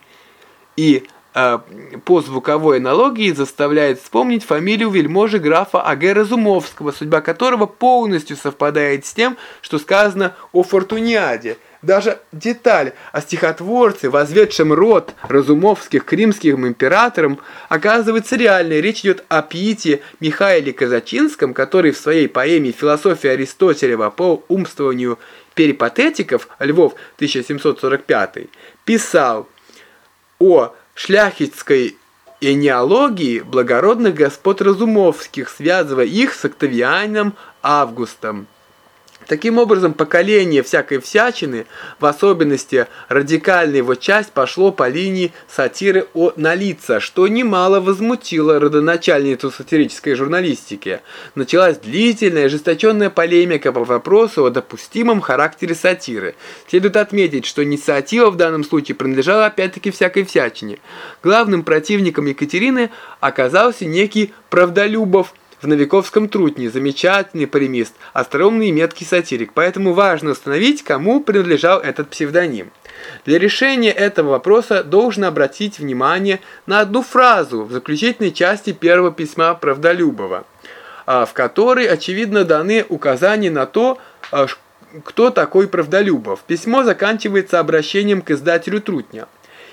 и Э, по звуковой аналогии заставляет вспомнить фамилию вельможи графа А.Г. Разумовского, судьба которого полностью совпадает с тем, что сказано о Фортуниаде. Даже деталь о стихотворце, возведшем род Разумовских к римским императорам, оказывается реальной. Речь идет о Пите Михаиле Казачинском, который в своей поэме «Философия Аристотелева по умствованию перипатетиков» Львов 1745 писал о шляхетской энеалогии благородных господ Разумовских, связывая их с Октавианом Августом. Таким образом, поколение всякой всячины, в особенности радикальная его часть, пошло по линии сатиры о налица, что немало возмутило родоначальницу сатирической журналистики. Началась длительная, ожесточенная полемика по вопросу о допустимом характере сатиры. Следует отметить, что инициатива в данном случае принадлежала опять-таки всякой всячине. Главным противником Екатерины оказался некий Правдолюбов, в Новиковском трутне, замечательный полемист, остроумный и меткий сатирик, поэтому важно установить, кому принадлежал этот псевдоним. Для решения этого вопроса должен обратить внимание на одну фразу в заключительной части первого письма Правдолюбова, в которой, очевидно, даны указания на то, а, кто такой Правдолюбов. Письмо заканчивается обращением к издателю Трутня.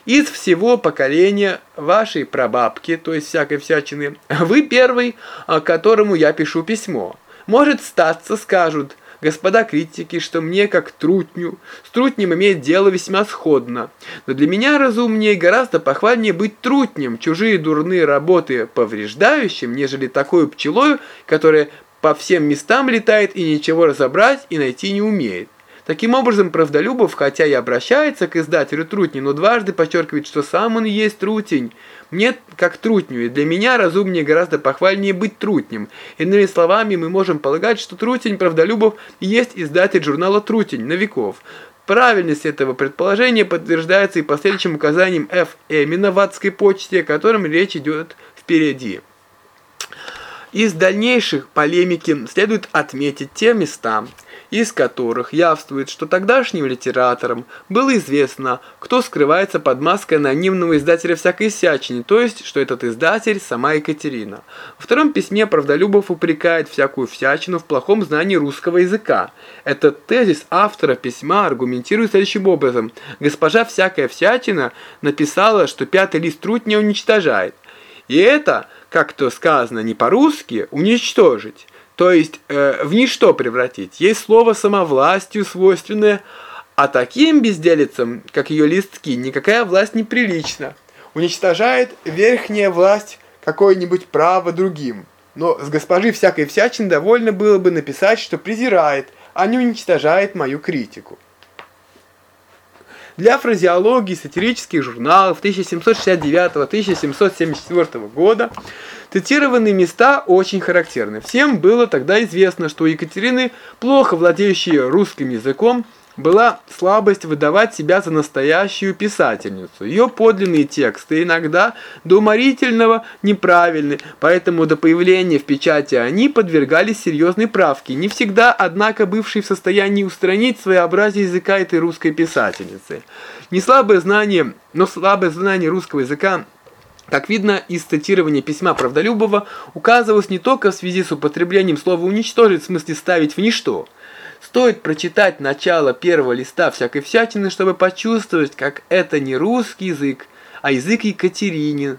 Из всего поколения вашей прабабки, то есть всякой всячины, вы первый, которому я пишу письмо. Может статься, скажут, господа критики, что мне, как трутню, с трутнем иметь дело весьма сходно. Но для меня разумнее гораздо похвальнее быть трутнем, чужие дурные работы повреждающим, нежели такой пчелою, которая по всем местам летает и ничего разобрать и найти не умеет. Таким образом, Правдолюбов, хотя и обращается к издателю Трутни, но дважды подчеркивает, что сам он и есть Трутень. Мне, как Трутню, и для меня разумнее гораздо похвальнее быть Трутнем. Иными словами, мы можем полагать, что Трутень Правдолюбов есть издатель журнала Трутень на веков. Правильность этого предположения подтверждается и последующим указанием Ф. Эмина в адской почте, о котором речь идет впереди. Из дальнейших полемики следует отметить те места, из которых явствует, что тогдашним литераторам было известно, кто скрывается под маской анонимного издателя всякой сячини, то есть, что этот издатель сама Екатерина. Во втором письме Правдолюбов упрекает всякую всячину в плохом знании русского языка. Этот тезис автора письма аргументирует следующим образом. Госпожа всякая всячина написала, что пятый лист труд уничтожает. И это, как то сказано не по-русски, уничтожить то есть э, в ничто превратить. Есть слово самовластью свойственное, а таким безделицам, как ее листки, никакая власть не прилична. Уничтожает верхняя власть какое-нибудь право другим. Но с госпожи всякой всячин довольно было бы написать, что презирает, а не уничтожает мою критику. Для фразеологии сатирических журналов 1769-1774 года цитированные места очень характерны. Всем было тогда известно, что у Екатерины, плохо владеющей русским языком, была слабость выдавать себя за настоящую писательницу. Ее подлинные тексты иногда до уморительного неправильны, поэтому до появления в печати они подвергались серьезной правке, не всегда, однако, бывшей в состоянии устранить своеобразие языка этой русской писательницы. Не слабое знание, но слабое знание русского языка как видно из цитирования письма Правдолюбова, указывалось не только в связи с употреблением слова «уничтожить» в смысле «ставить в ничто», Стоит прочитать начало первого листа всякой всячины, чтобы почувствовать, как это не русский язык, а язык Екатеринин,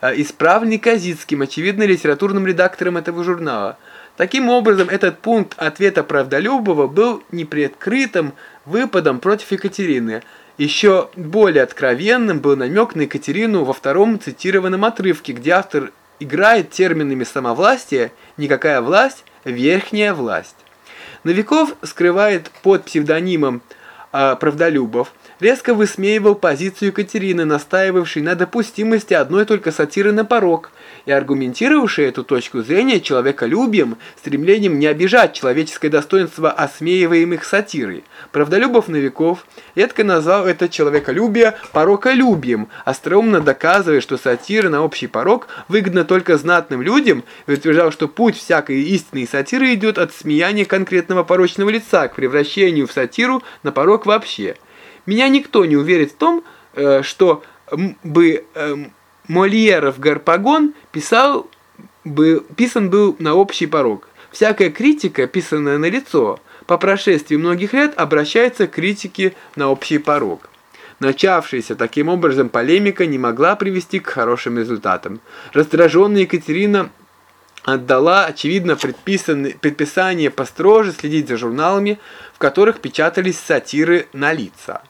а, исправленный Казицким, очевидно, литературным редактором этого журнала. Таким образом, этот пункт ответа Правдолюбова был непредкрытым выпадом против Екатерины. Еще более откровенным был намек на Екатерину во втором цитированном отрывке, где автор играет терминами самовластия «никакая власть, верхняя власть». Новиков скрывает под псевдонимом э, Правдолюбов, резко высмеивал позицию Екатерины, настаивавшей на допустимости одной только сатиры на порог, и аргументировавшей эту точку зрения человеколюбием, стремлением не обижать человеческое достоинство осмеиваемых сатирой. Правдолюбов Новиков едко назвал это человеколюбие пороколюбием, остроумно доказывая, что сатира на общий порок выгодна только знатным людям, и утверждал, что путь всякой истинной сатиры идет от смеяния конкретного порочного лица к превращению в сатиру на порок вообще. Меня никто не уверит в том, э, что бы э, Мольеров Гарпагон писал бы, писан был на общий порог. Всякая критика, писанная на лицо, по прошествии многих лет обращается к критике на общий порог. Начавшаяся таким образом полемика не могла привести к хорошим результатам. Раздраженная Екатерина отдала, очевидно, предписание построже следить за журналами, в которых печатались сатиры на лица.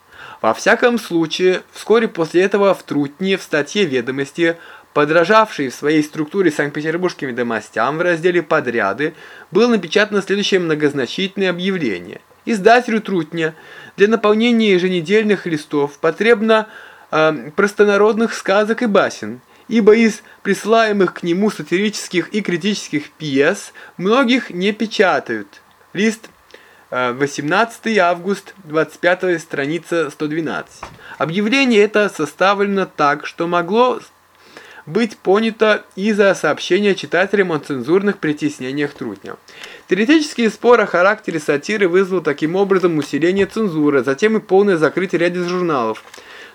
Во всяком случае, вскоре после этого в Трутне в статье «Ведомости», подражавшей в своей структуре Санкт-Петербургским ведомостям в разделе «Подряды», было напечатано следующее многозначительное объявление. Издателю Трутня для наполнения еженедельных листов потребно э, простонародных сказок и басен, ибо из присылаемых к нему сатирических и критических пьес многих не печатают. Лист 18 август, 25 страница 112. Объявление это составлено так, что могло быть понято из-за сообщения читателям о цензурных притеснениях Трутня. Теоретический спор о характере сатиры вызвал таким образом усиление цензуры, затем и полное закрытие ряда журналов.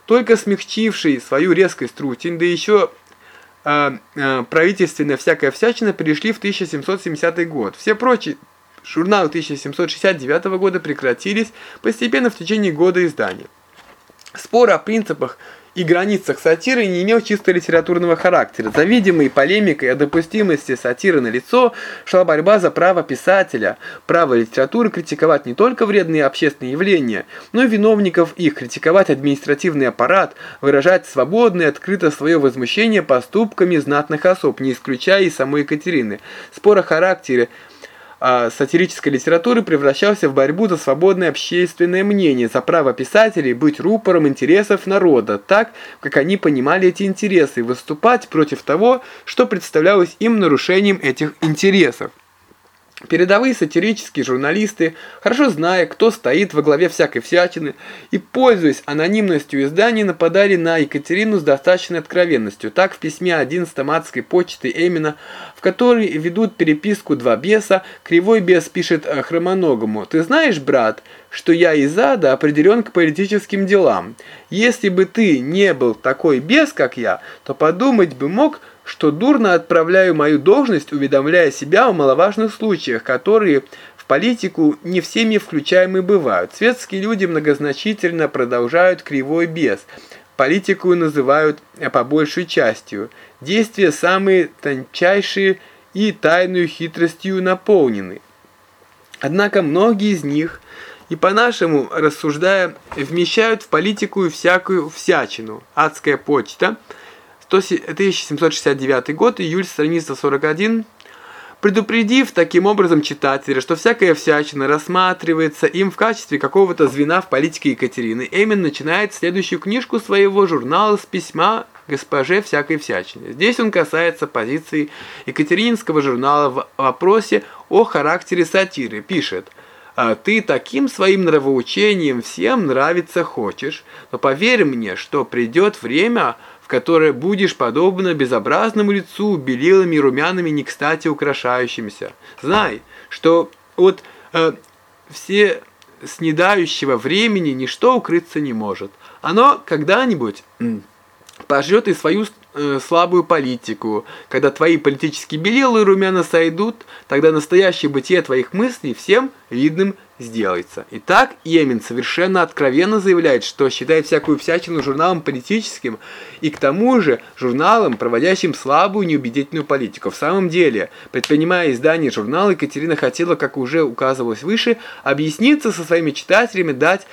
Только смягчивший свою резкость Трутень, да еще э, э, правительственная всякая всячина перешли в 1770 год. Все прочие Журналы 1769 года прекратились постепенно в течение года издания. Спор о принципах и границах сатиры не имел чисто литературного характера. За видимой полемикой о допустимости сатиры на лицо шла борьба за право писателя, право литературы критиковать не только вредные общественные явления, но и виновников их, критиковать административный аппарат, выражать свободно и открыто свое возмущение поступками знатных особ, не исключая и самой Екатерины. Спор о характере сатирической литературы превращался в борьбу за свободное общественное мнение, за право писателей быть рупором интересов народа, так, как они понимали эти интересы, и выступать против того, что представлялось им нарушением этих интересов. Передовые сатирические журналисты, хорошо зная, кто стоит во главе всякой всячины, и пользуясь анонимностью изданий, нападали на Екатерину с достаточной откровенностью. Так в письме 11 адской почты Эмина, в которой ведут переписку два беса, кривой бес пишет хромоногому «Ты знаешь, брат, что я из ада определен к политическим делам. Если бы ты не был такой бес, как я, то подумать бы мог, что дурно отправляю мою должность, уведомляя себя о маловажных случаях, которые в политику не всеми включаемы бывают. Светские люди многозначительно продолжают кривой бес. Политику называют по большей частью. Действия самые тончайшие и тайную хитростью наполнены. Однако многие из них, и по-нашему рассуждая, вмещают в политику всякую всячину. Адская почта – 1769 год, июль, страница 41, предупредив таким образом читателя, что всякая всячина рассматривается им в качестве какого-то звена в политике Екатерины, Эмин начинает следующую книжку своего журнала с письма госпоже всякой всячины. Здесь он касается позиции Екатерининского журнала в вопросе о характере сатиры. Пишет «А «Ты таким своим нравоучением всем нравиться хочешь, но поверь мне, что придет время, в которое будешь подобно безобразному лицу, белилами и румянами не кстати украшающимся. Знай, что от э, все снедающего времени ничто укрыться не может. Оно когда-нибудь пожрет и свою э, слабую политику. Когда твои политические белилы и румяна сойдут, тогда настоящее бытие твоих мыслей всем видным сделается. Итак, Йемин совершенно откровенно заявляет, что считает всякую всячину журналом политическим и к тому же журналом, проводящим слабую неубедительную политику. В самом деле, предпринимая издание журнала, Екатерина хотела, как уже указывалось выше, объясниться со своими читателями, дать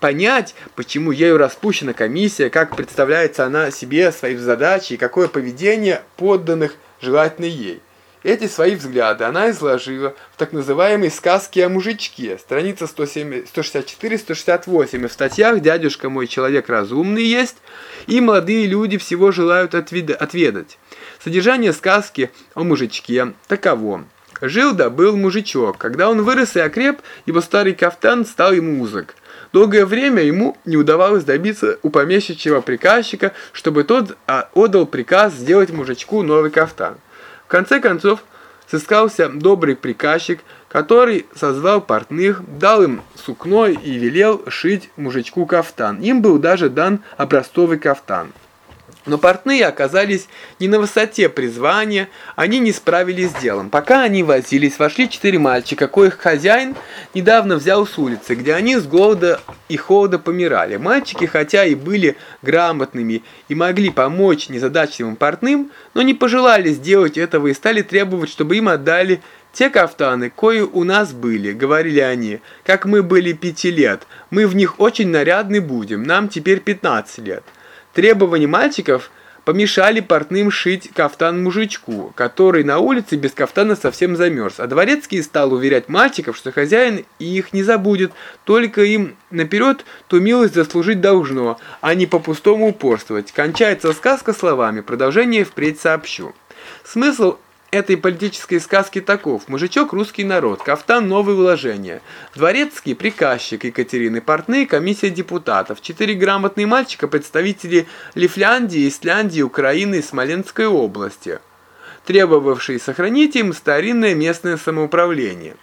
понять, почему ею распущена комиссия, как представляется она себе свои задачи и какое поведение подданных желательно ей. Эти свои взгляды она изложила в так называемой «Сказке о мужичке», страница 164-168, и в статьях «Дядюшка мой человек разумный есть» и «Молодые люди всего желают отведать». Содержание сказки о мужичке таково. Жил да был мужичок. Когда он вырос и окреп, его старый кафтан стал ему узок. Долгое время ему не удавалось добиться у помещичьего приказчика, чтобы тот а, отдал приказ сделать мужичку новый кафтан. В конце концов, сыскался добрый приказчик, который созвал портных, дал им сукно и велел шить мужичку кафтан. Им был даже дан образцовый кафтан. Но портные оказались не на высоте призвания, они не справились с делом. Пока они возились, вошли четыре мальчика, коих хозяин недавно взял с улицы, где они с голода и холода помирали. Мальчики, хотя и были грамотными и могли помочь незадачливым портным, но не пожелали сделать этого и стали требовать, чтобы им отдали те кафтаны, кои у нас были, говорили они, как мы были пяти лет, мы в них очень нарядны будем, нам теперь пятнадцать лет. Требования мальчиков помешали портным шить кафтан мужичку, который на улице без кафтана совсем замерз. А дворецкий стал уверять мальчиков, что хозяин их не забудет, только им наперед ту милость заслужить должно, а не по-пустому упорствовать. Кончается сказка словами, продолжение впредь сообщу. Смысл этой политической сказки таков. Мужичок – русский народ, кафтан – новые вложения. Дворецкий – приказчик Екатерины, портные – комиссия депутатов. Четыре грамотные мальчика – представители Лифляндии, Исляндии, Украины и Смоленской области, требовавшие сохранить им старинное местное самоуправление.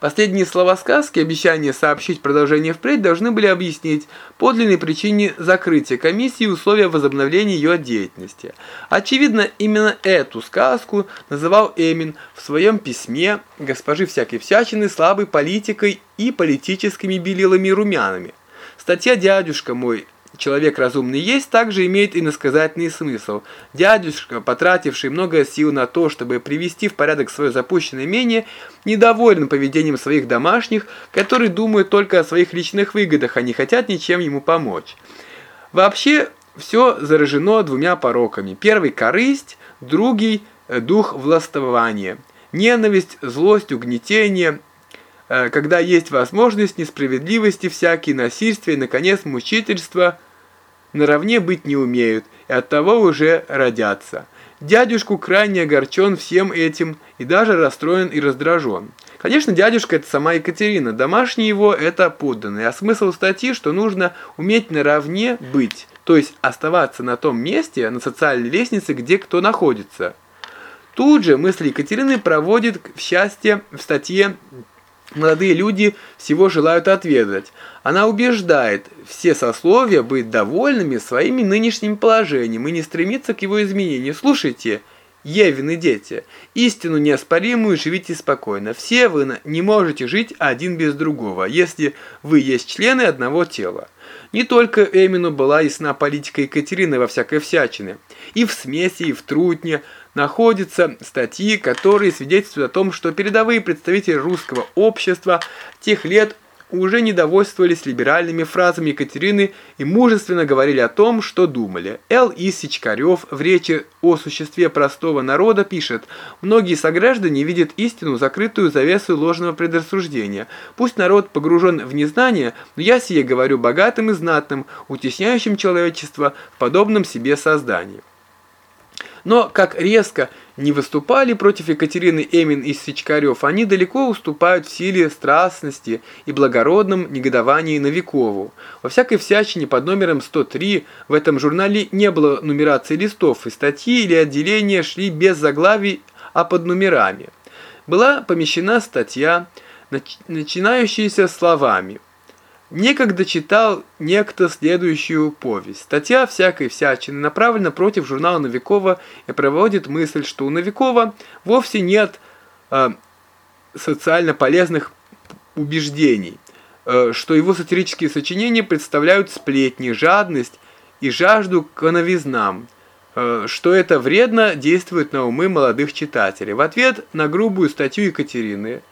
Последние слова сказки, обещание сообщить продолжение впредь, должны были объяснить подлинные причины закрытия комиссии и условия возобновления ее деятельности. Очевидно, именно эту сказку называл Эмин в своем письме госпожи всякой всячины слабой политикой и политическими белилами румянами. Статья «Дядюшка мой» человек разумный есть, также имеет и насказательный смысл. Дядюшка, потративший много сил на то, чтобы привести в порядок свое запущенное имение, недоволен поведением своих домашних, которые думают только о своих личных выгодах, а не хотят ничем ему помочь. Вообще, все заражено двумя пороками. Первый – корысть, другий – дух властвования. Ненависть, злость, угнетение – Э, когда есть возможность несправедливости всякие, насильства и, наконец, мучительства наравне быть не умеют, и оттого уже родятся. Дядюшку крайне огорчен всем этим и даже расстроен и раздражен. Конечно, дядюшка это сама Екатерина, домашний его это подданный, а смысл статьи, что нужно уметь наравне быть, то есть оставаться на том месте, на социальной лестнице, где кто находится. Тут же мысли Екатерины проводит в счастье в статье Молодые люди всего желают отведать. Она убеждает все сословия быть довольными своими нынешним положением и не стремиться к его изменению. Слушайте, Евины дети, истину неоспоримую живите спокойно. Все вы не можете жить один без другого, если вы есть члены одного тела. Не только Эмину была ясна политика Екатерины во всякой всячине. И в смеси, и в трутне – находятся статьи, которые свидетельствуют о том, что передовые представители русского общества тех лет уже недовольствовались либеральными фразами Екатерины и мужественно говорили о том, что думали. Л. И. Сичкарев в речи о существе простого народа пишет «Многие сограждане видят истину, закрытую завесу ложного предрассуждения. Пусть народ погружен в незнание, но я сие говорю богатым и знатным, утесняющим человечество в подобном себе создании». Но как резко не выступали против Екатерины Эмин и Сичкарев, они далеко уступают в силе страстности и благородном негодовании Новикову. Во всякой всячине под номером 103 в этом журнале не было нумерации листов, и статьи или отделения шли без заглавий, а под номерами. Была помещена статья, начинающаяся словами Некогда читал некто следующую повесть. Статья всякой всячины направлена против журнала Новикова и проводит мысль, что у Новикова вовсе нет э, социально полезных убеждений, э, что его сатирические сочинения представляют сплетни, жадность и жажду к новизнам, э, что это вредно действует на умы молодых читателей. В ответ на грубую статью Екатерины,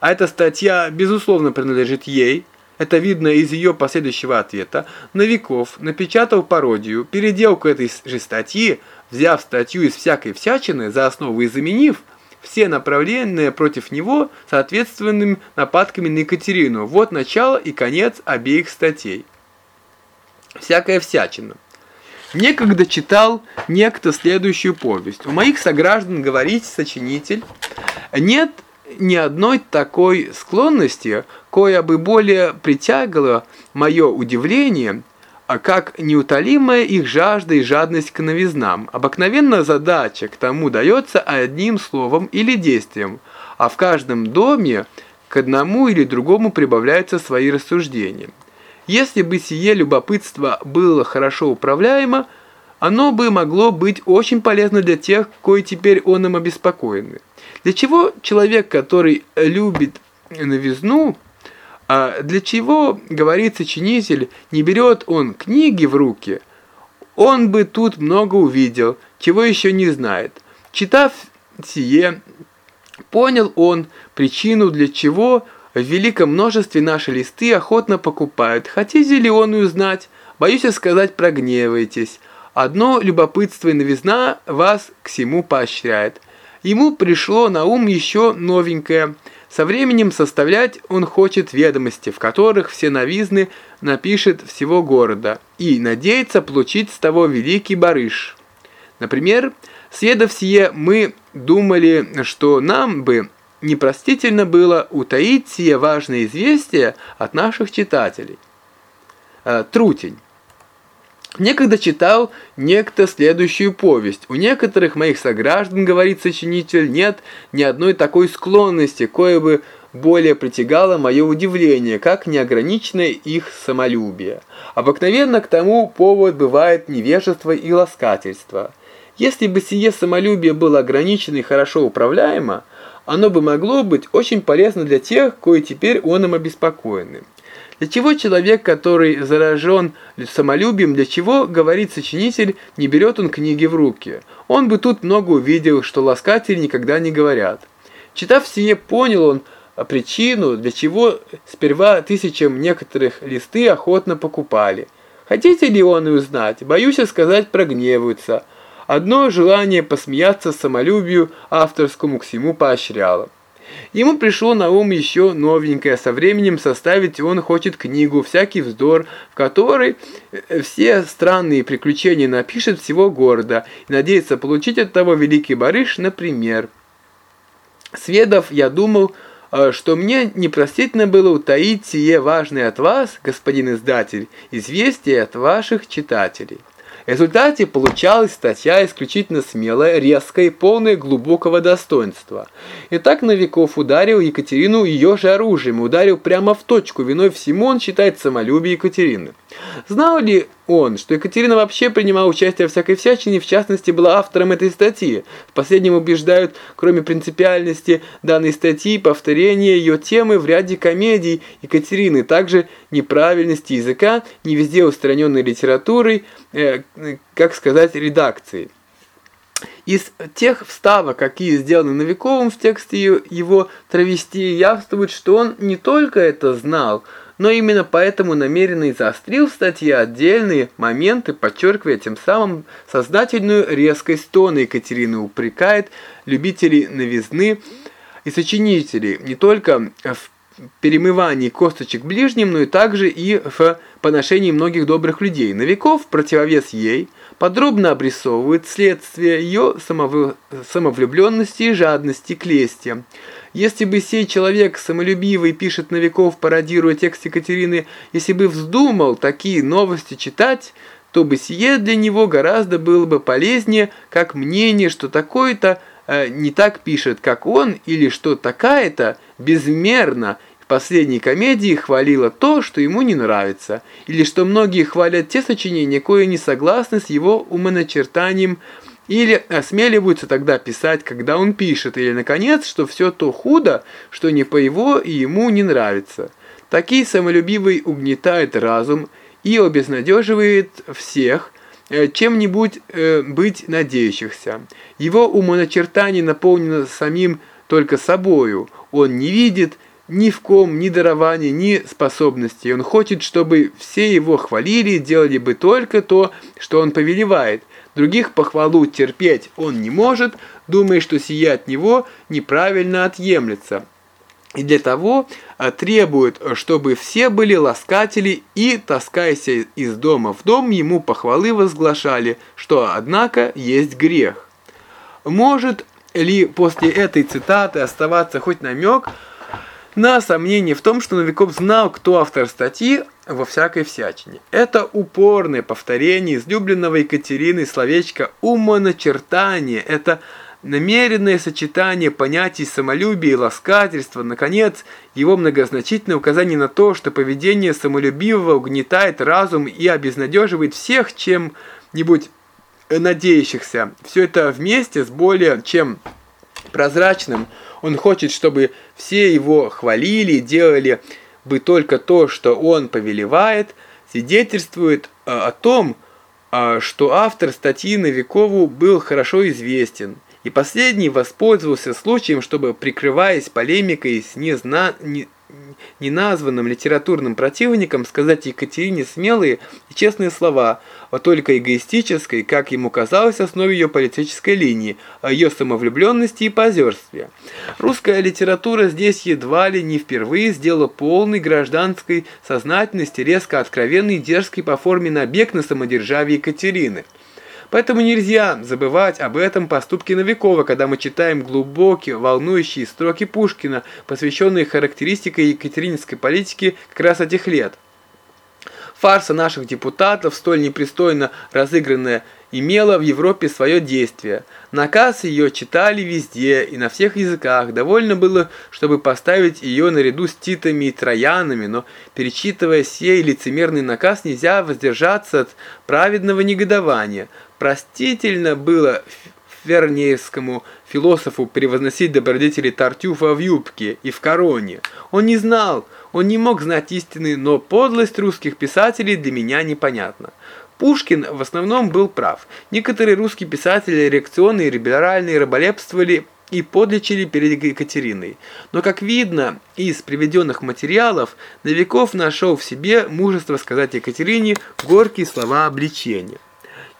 а эта статья, безусловно, принадлежит ей, это видно из ее последующего ответа, Новиков напечатал пародию, переделку этой же статьи, взяв статью из всякой всячины за основу и заменив все направленные против него соответственными нападками на Екатерину. Вот начало и конец обеих статей. Всякая всячина. Некогда читал некто следующую повесть. У моих сограждан говорить сочинитель нет ни одной такой склонности, кое бы более притягивало мое удивление, а как неутолимая их жажда и жадность к новизнам. Обыкновенно задача к тому дается одним словом или действием, а в каждом доме к одному или другому прибавляются свои рассуждения. Если бы сие любопытство было хорошо управляемо, оно бы могло быть очень полезно для тех, кои теперь он им обеспокоены. Для чего человек, который любит новизну, а для чего, говорит сочинитель, не берет он книги в руки, он бы тут много увидел, чего еще не знает. Читав сие, понял он причину, для чего в великом множестве наши листы охотно покупают. Хотите ли он узнать? Боюсь сказать, прогневайтесь. Одно любопытство и новизна вас к всему поощряет. Ему пришло на ум еще новенькое. Со временем составлять он хочет ведомости, в которых все новизны напишет всего города, и надеется получить с того великий барыш. Например, следов сие мы думали, что нам бы непростительно было утаить сие важное известие от наших читателей. Э, Трутень. Некогда читал некто следующую повесть. У некоторых моих сограждан, говорит сочинитель, нет ни одной такой склонности, кое бы более притягало мое удивление, как неограниченное их самолюбие. Обыкновенно к тому повод бывает невежество и ласкательство. Если бы сие самолюбие было ограничено и хорошо управляемо, оно бы могло быть очень полезно для тех, кои теперь он им обеспокоены. Для чего человек, который заражен самолюбием, для чего, говорит сочинитель, не берет он книги в руки? Он бы тут много увидел, что ласкатели никогда не говорят. Читав сие, понял он причину, для чего сперва тысячам некоторых листы охотно покупали. Хотите ли он и узнать? Боюсь сказать, прогневаются. Одно желание посмеяться самолюбию авторскому к всему поощряло. Ему пришло на ум еще новенькое, со временем составить он хочет книгу «Всякий вздор», в которой э, все странные приключения напишет всего города и надеется получить от того великий барыш, например. Сведов, я думал, э, что мне непростительно было утаить сие важное от вас, господин издатель, известие от ваших читателей. В результате получалась статья исключительно смелая, резкая и полная глубокого достоинства. И так Новиков ударил Екатерину ее же оружием, ударил прямо в точку, виной всему он считает самолюбие Екатерины. Знал ли он, что Екатерина вообще принимала участие в всякой всячине, в частности, была автором этой статьи. В последнем убеждают, кроме принципиальности данной статьи, повторение ее темы в ряде комедий Екатерины, также неправильности языка, не везде устраненной литературой, э, как сказать, редакцией. Из тех вставок, какие сделаны Новиковым в тексте его травестии, явствует, что он не только это знал, но именно поэтому намеренно и заострил в статье отдельные моменты, подчеркивая тем самым сознательную резкость тона Екатерины, упрекает любителей новизны и сочинителей не только в перемывании косточек ближним, но и также и в поношении многих добрых людей. Новиков, противовес ей, подробно обрисовывает следствие ее самовлюбленности и жадности к лести. Если бы сей человек самолюбивый пишет на веков, пародируя текст Екатерины, если бы вздумал такие новости читать, то бы сие для него гораздо было бы полезнее, как мнение, что такой-то э, не так пишет, как он, или что такая-то безмерно в последней комедии хвалила то, что ему не нравится, или что многие хвалят те сочинения, кое не согласны с его умоначертанием, или осмеливаются тогда писать, когда он пишет, или, наконец, что все то худо, что не по его и ему не нравится. Такие самолюбивый угнетает разум и обезнадеживает всех, э, чем-нибудь э, быть надеющихся. Его умоначертание наполнено самим только собою. Он не видит ни в ком ни дарования, ни способностей. Он хочет, чтобы все его хвалили, делали бы только то, что он повелевает. Других похвалу терпеть он не может, думая, что сия от него неправильно отъемлется. И для того а, требует, чтобы все были ласкатели и, таскаясь из дома в дом, ему похвалы возглашали, что, однако, есть грех. Может ли после этой цитаты оставаться хоть намек на сомнение в том, что Новиков знал, кто автор статьи во всякой всячине. Это упорное повторение излюбленного Екатерины словечка «умоначертание», это намеренное сочетание понятий самолюбия и ласкательства, наконец, его многозначительное указание на то, что поведение самолюбивого угнетает разум и обезнадеживает всех чем-нибудь надеющихся. Все это вместе с более чем прозрачным он хочет, чтобы все его хвалили, делали бы только то, что он повелевает, свидетельствует э, о том, э, что автор статьи Новикову был хорошо известен, и последний воспользовался случаем, чтобы, прикрываясь полемикой с незна неназванным литературным противником сказать Екатерине смелые и честные слова о только эгоистической, как ему казалось, основе ее политической линии, о ее самовлюбленности и позерстве. Русская литература здесь едва ли не впервые сделала полной гражданской сознательности, резко откровенный дерзкий по форме набег на самодержавие Екатерины. Поэтому нельзя забывать об этом поступке Новикова, когда мы читаем глубокие, волнующие строки Пушкина, посвященные характеристике екатерининской политики как раз этих лет. Фарса наших депутатов, столь непристойно разыгранная, имела в Европе свое действие. Наказ ее читали везде и на всех языках. Довольно было, чтобы поставить ее наряду с Титами и Троянами, но перечитывая сей лицемерный наказ, нельзя воздержаться от праведного негодования. Простительно было Вернейскому философу превозносить добродетели Тартюфа в юбке и в короне. Он не знал, он не мог знать истины, но подлость русских писателей для меня непонятна. Пушкин в основном был прав. Некоторые русские писатели реакционные либеральные раболепствовали и подлечили перед Екатериной. Но, как видно из приведенных материалов, Новиков нашел в себе мужество сказать Екатерине горькие слова обличения.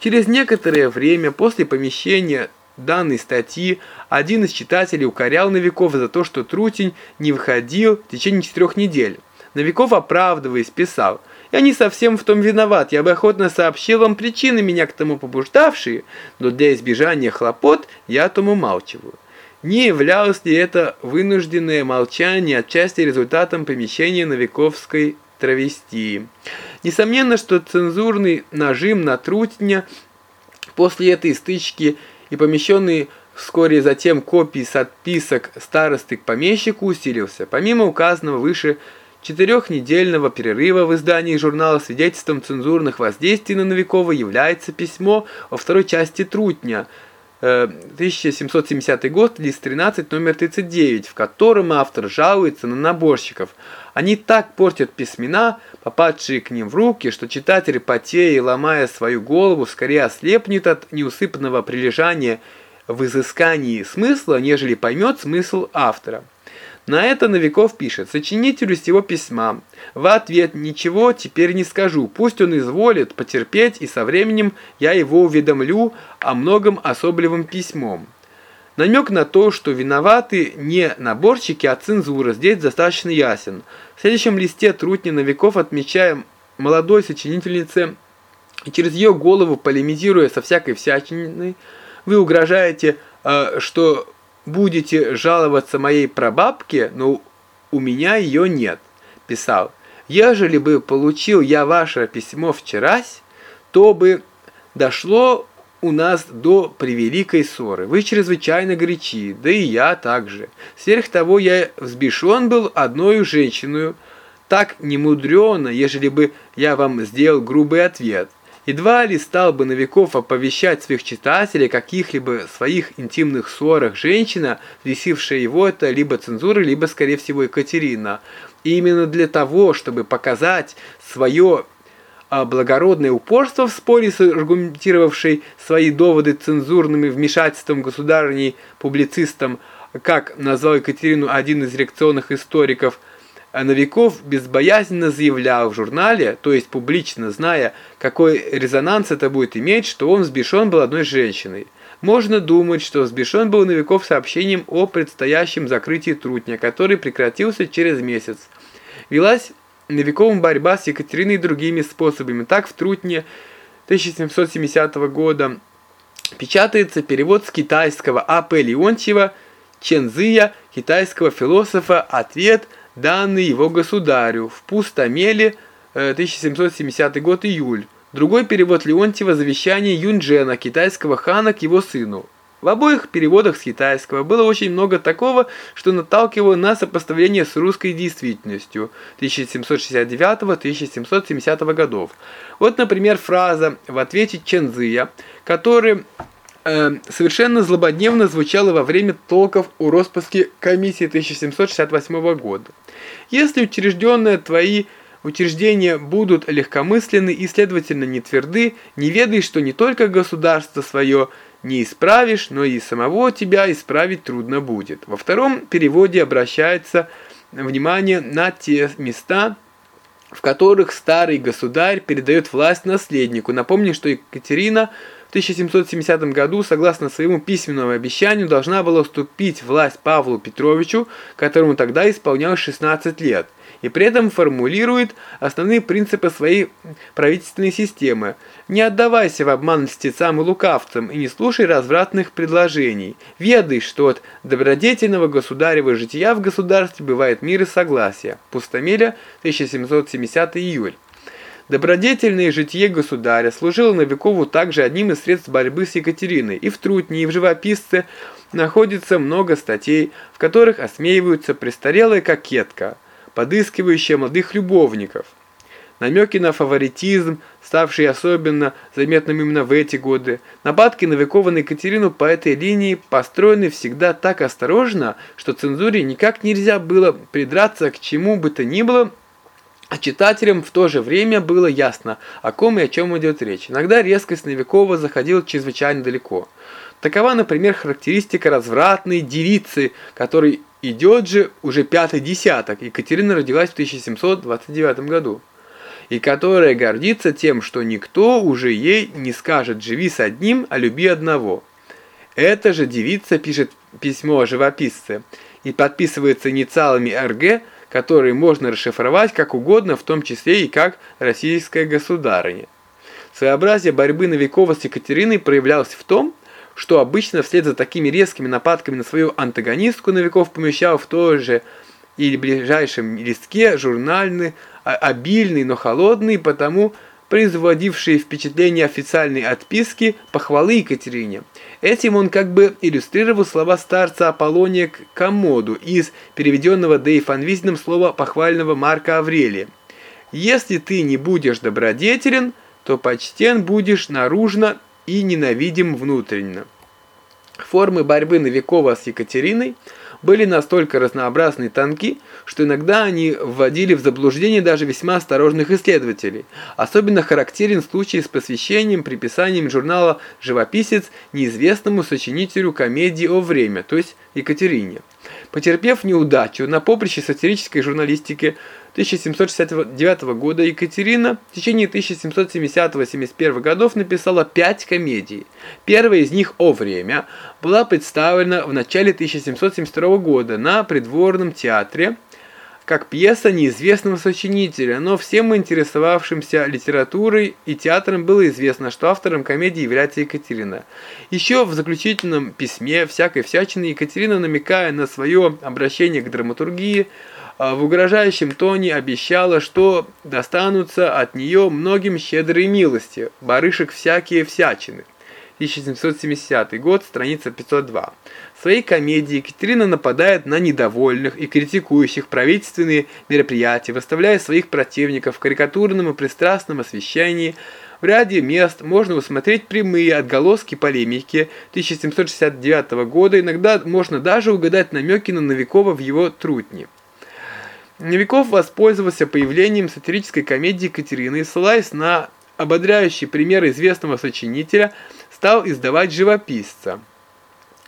Через некоторое время после помещения данной статьи один из читателей укорял Новикова за то, что Трутень не выходил в течение четырех недель. Новиков, оправдываясь, писал «Я не совсем в том виноват, я бы охотно сообщил вам причины, меня к тому побуждавшие, но для избежания хлопот я о том умалчиваю». Не являлось ли это вынужденное молчание отчасти результатом помещения Новиковской травестии? Несомненно, что цензурный нажим на Трутня после этой стычки – и помещенный вскоре затем копии с отписок старосты к помещику усилился. Помимо указанного выше четырехнедельного перерыва в издании журнала свидетельством цензурных воздействий на Новикова является письмо во второй части Трутня, 1770 э, год, лист 13, номер 39, в котором автор жалуется на наборщиков. Они так портят письмена, попадшие к ним в руки, что читатель, потея и ломая свою голову, скорее ослепнет от неусыпанного прилежания в изыскании смысла, нежели поймет смысл автора. На это Новиков пишет сочинителю сего письма. В ответ ничего теперь не скажу, пусть он изволит потерпеть, и со временем я его уведомлю о многом особливом письмом. Намек на то, что виноваты не наборщики, а цензура, здесь достаточно ясен. В следующем листе Трутня Новиков отмечаем молодой сочинительнице, и через ее голову, полемизируя со всякой всячиной, вы угрожаете, э, что будете жаловаться моей прабабке, но у меня ее нет, писал. Ежели бы получил я ваше письмо вчерась, то бы дошло у нас до превеликой ссоры. Вы чрезвычайно горячи, да и я также. Сверх того, я взбешен был одной женщиной, так немудрено, ежели бы я вам сделал грубый ответ. Едва ли стал бы Новиков оповещать своих читателей о каких-либо своих интимных ссорах женщина, взбесившая его это либо цензура, либо, скорее всего, Екатерина. И именно для того, чтобы показать свое благородное упорство в споре с аргументировавшей свои доводы цензурным вмешательством государней публицистом, как назвал Екатерину один из реакционных историков, Новиков безбоязненно заявлял в журнале, то есть публично зная, какой резонанс это будет иметь, что он взбешен был одной женщиной. Можно думать, что взбешен был Новиков сообщением о предстоящем закрытии трутня, который прекратился через месяц. Велась Новиковым борьба с Екатериной и другими способами. Так в Трутне 1770 года печатается перевод с китайского А.П. Леонтьева Чензия, китайского философа, ответ, данный его государю, в Пустомеле, 1770 год, июль. Другой перевод Леонтьева «Завещание Юнджена, китайского хана к его сыну». В обоих переводах с китайского было очень много такого, что наталкивало на сопоставление с русской действительностью 1769-1770 годов. Вот, например, фраза в ответе Чензия, которая э, совершенно злободневно звучала во время толков у распуске комиссии 1768 года. Если учрежденные твои учреждения будут легкомысленны и, следовательно, не тверды, не ведай, что не только государство свое – не исправишь, но и самого тебя исправить трудно будет. Во втором переводе обращается внимание на те места, в которых старый государь передает власть наследнику. Напомню, что Екатерина в 1770 году, согласно своему письменному обещанию, должна была уступить власть Павлу Петровичу, которому тогда исполнялось 16 лет – и при этом формулирует основные принципы своей правительственной системы. Не отдавайся в обман льстецам и лукавцам и не слушай развратных предложений. Ведай, что от добродетельного государева жития в государстве бывает мир и согласие. Пустомеля, 1770 июль. Добродетельное житие государя служило Новикову также одним из средств борьбы с Екатериной. И в Трутне, и в Живописце находится много статей, в которых осмеиваются престарелая кокетка, подыскивающая молодых любовников. Намеки на фаворитизм, ставшие особенно заметным именно в эти годы, нападки Новикова на Екатерину по этой линии построены всегда так осторожно, что цензуре никак нельзя было придраться к чему бы то ни было, а читателям в то же время было ясно, о ком и о чем идет речь. Иногда резкость Новикова заходила чрезвычайно далеко. Такова, например, характеристика развратной девицы, которой идет же уже пятый десяток. Екатерина родилась в 1729 году. И которая гордится тем, что никто уже ей не скажет «живи с одним, а люби одного». Эта же девица пишет письмо живописце и подписывается инициалами РГ, которые можно расшифровать как угодно, в том числе и как российская государыня. Своеобразие борьбы Новикова с Екатериной проявлялось в том, что обычно вслед за такими резкими нападками на свою антагонистку Новиков помещал в то же или ближайшем листке журнальный, обильный, но холодный, потому производившие впечатление официальной отписки похвалы Екатерине. Этим он как бы иллюстрировал слова старца Аполлония к Комоду из переведенного Дейв Анвизиным слова похвального Марка Аврелия. «Если ты не будешь добродетелен, то почтен будешь наружно и ненавидим внутренне». Формы борьбы Новикова с Екатериной – были настолько разнообразны и тонки, что иногда они вводили в заблуждение даже весьма осторожных исследователей. Особенно характерен случай с посвящением приписанием журнала «Живописец» неизвестному сочинителю комедии о время, то есть Екатерине. Потерпев неудачу на поприще сатирической журналистики 1769 года, Екатерина в течение 1770-71 годов написала пять комедий. Первая из них «О время» была представлена в начале 1772 года на придворном театре как пьеса неизвестного сочинителя, но всем интересовавшимся литературой и театром было известно, что автором комедии является Екатерина. Еще в заключительном письме всякой всячины Екатерина, намекая на свое обращение к драматургии, а, в угрожающем тоне обещала, что достанутся от нее многим щедрые милости, барышек всякие всячины. 1770 год, страница 502. В своей комедии Екатерина нападает на недовольных и критикующих правительственные мероприятия, выставляя своих противников в карикатурном и пристрастном освещении. В ряде мест можно усмотреть прямые отголоски полемики 1769 года, иногда можно даже угадать намеки на Новикова в его трутне. Новиков воспользовался появлением сатирической комедии Екатерины ссылаясь на ободряющий пример известного сочинителя, стал издавать «Живописца».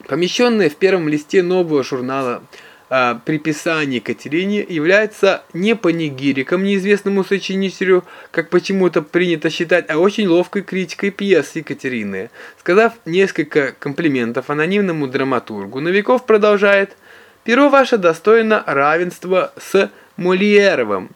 Помещенное в первом листе нового журнала э, приписание Екатерине является не панигириком неизвестному сочинителю, как почему-то принято считать, а очень ловкой критикой пьес Екатерины. Сказав несколько комплиментов анонимному драматургу, Новиков продолжает «Перо ваше достойно равенства с Мольеровым.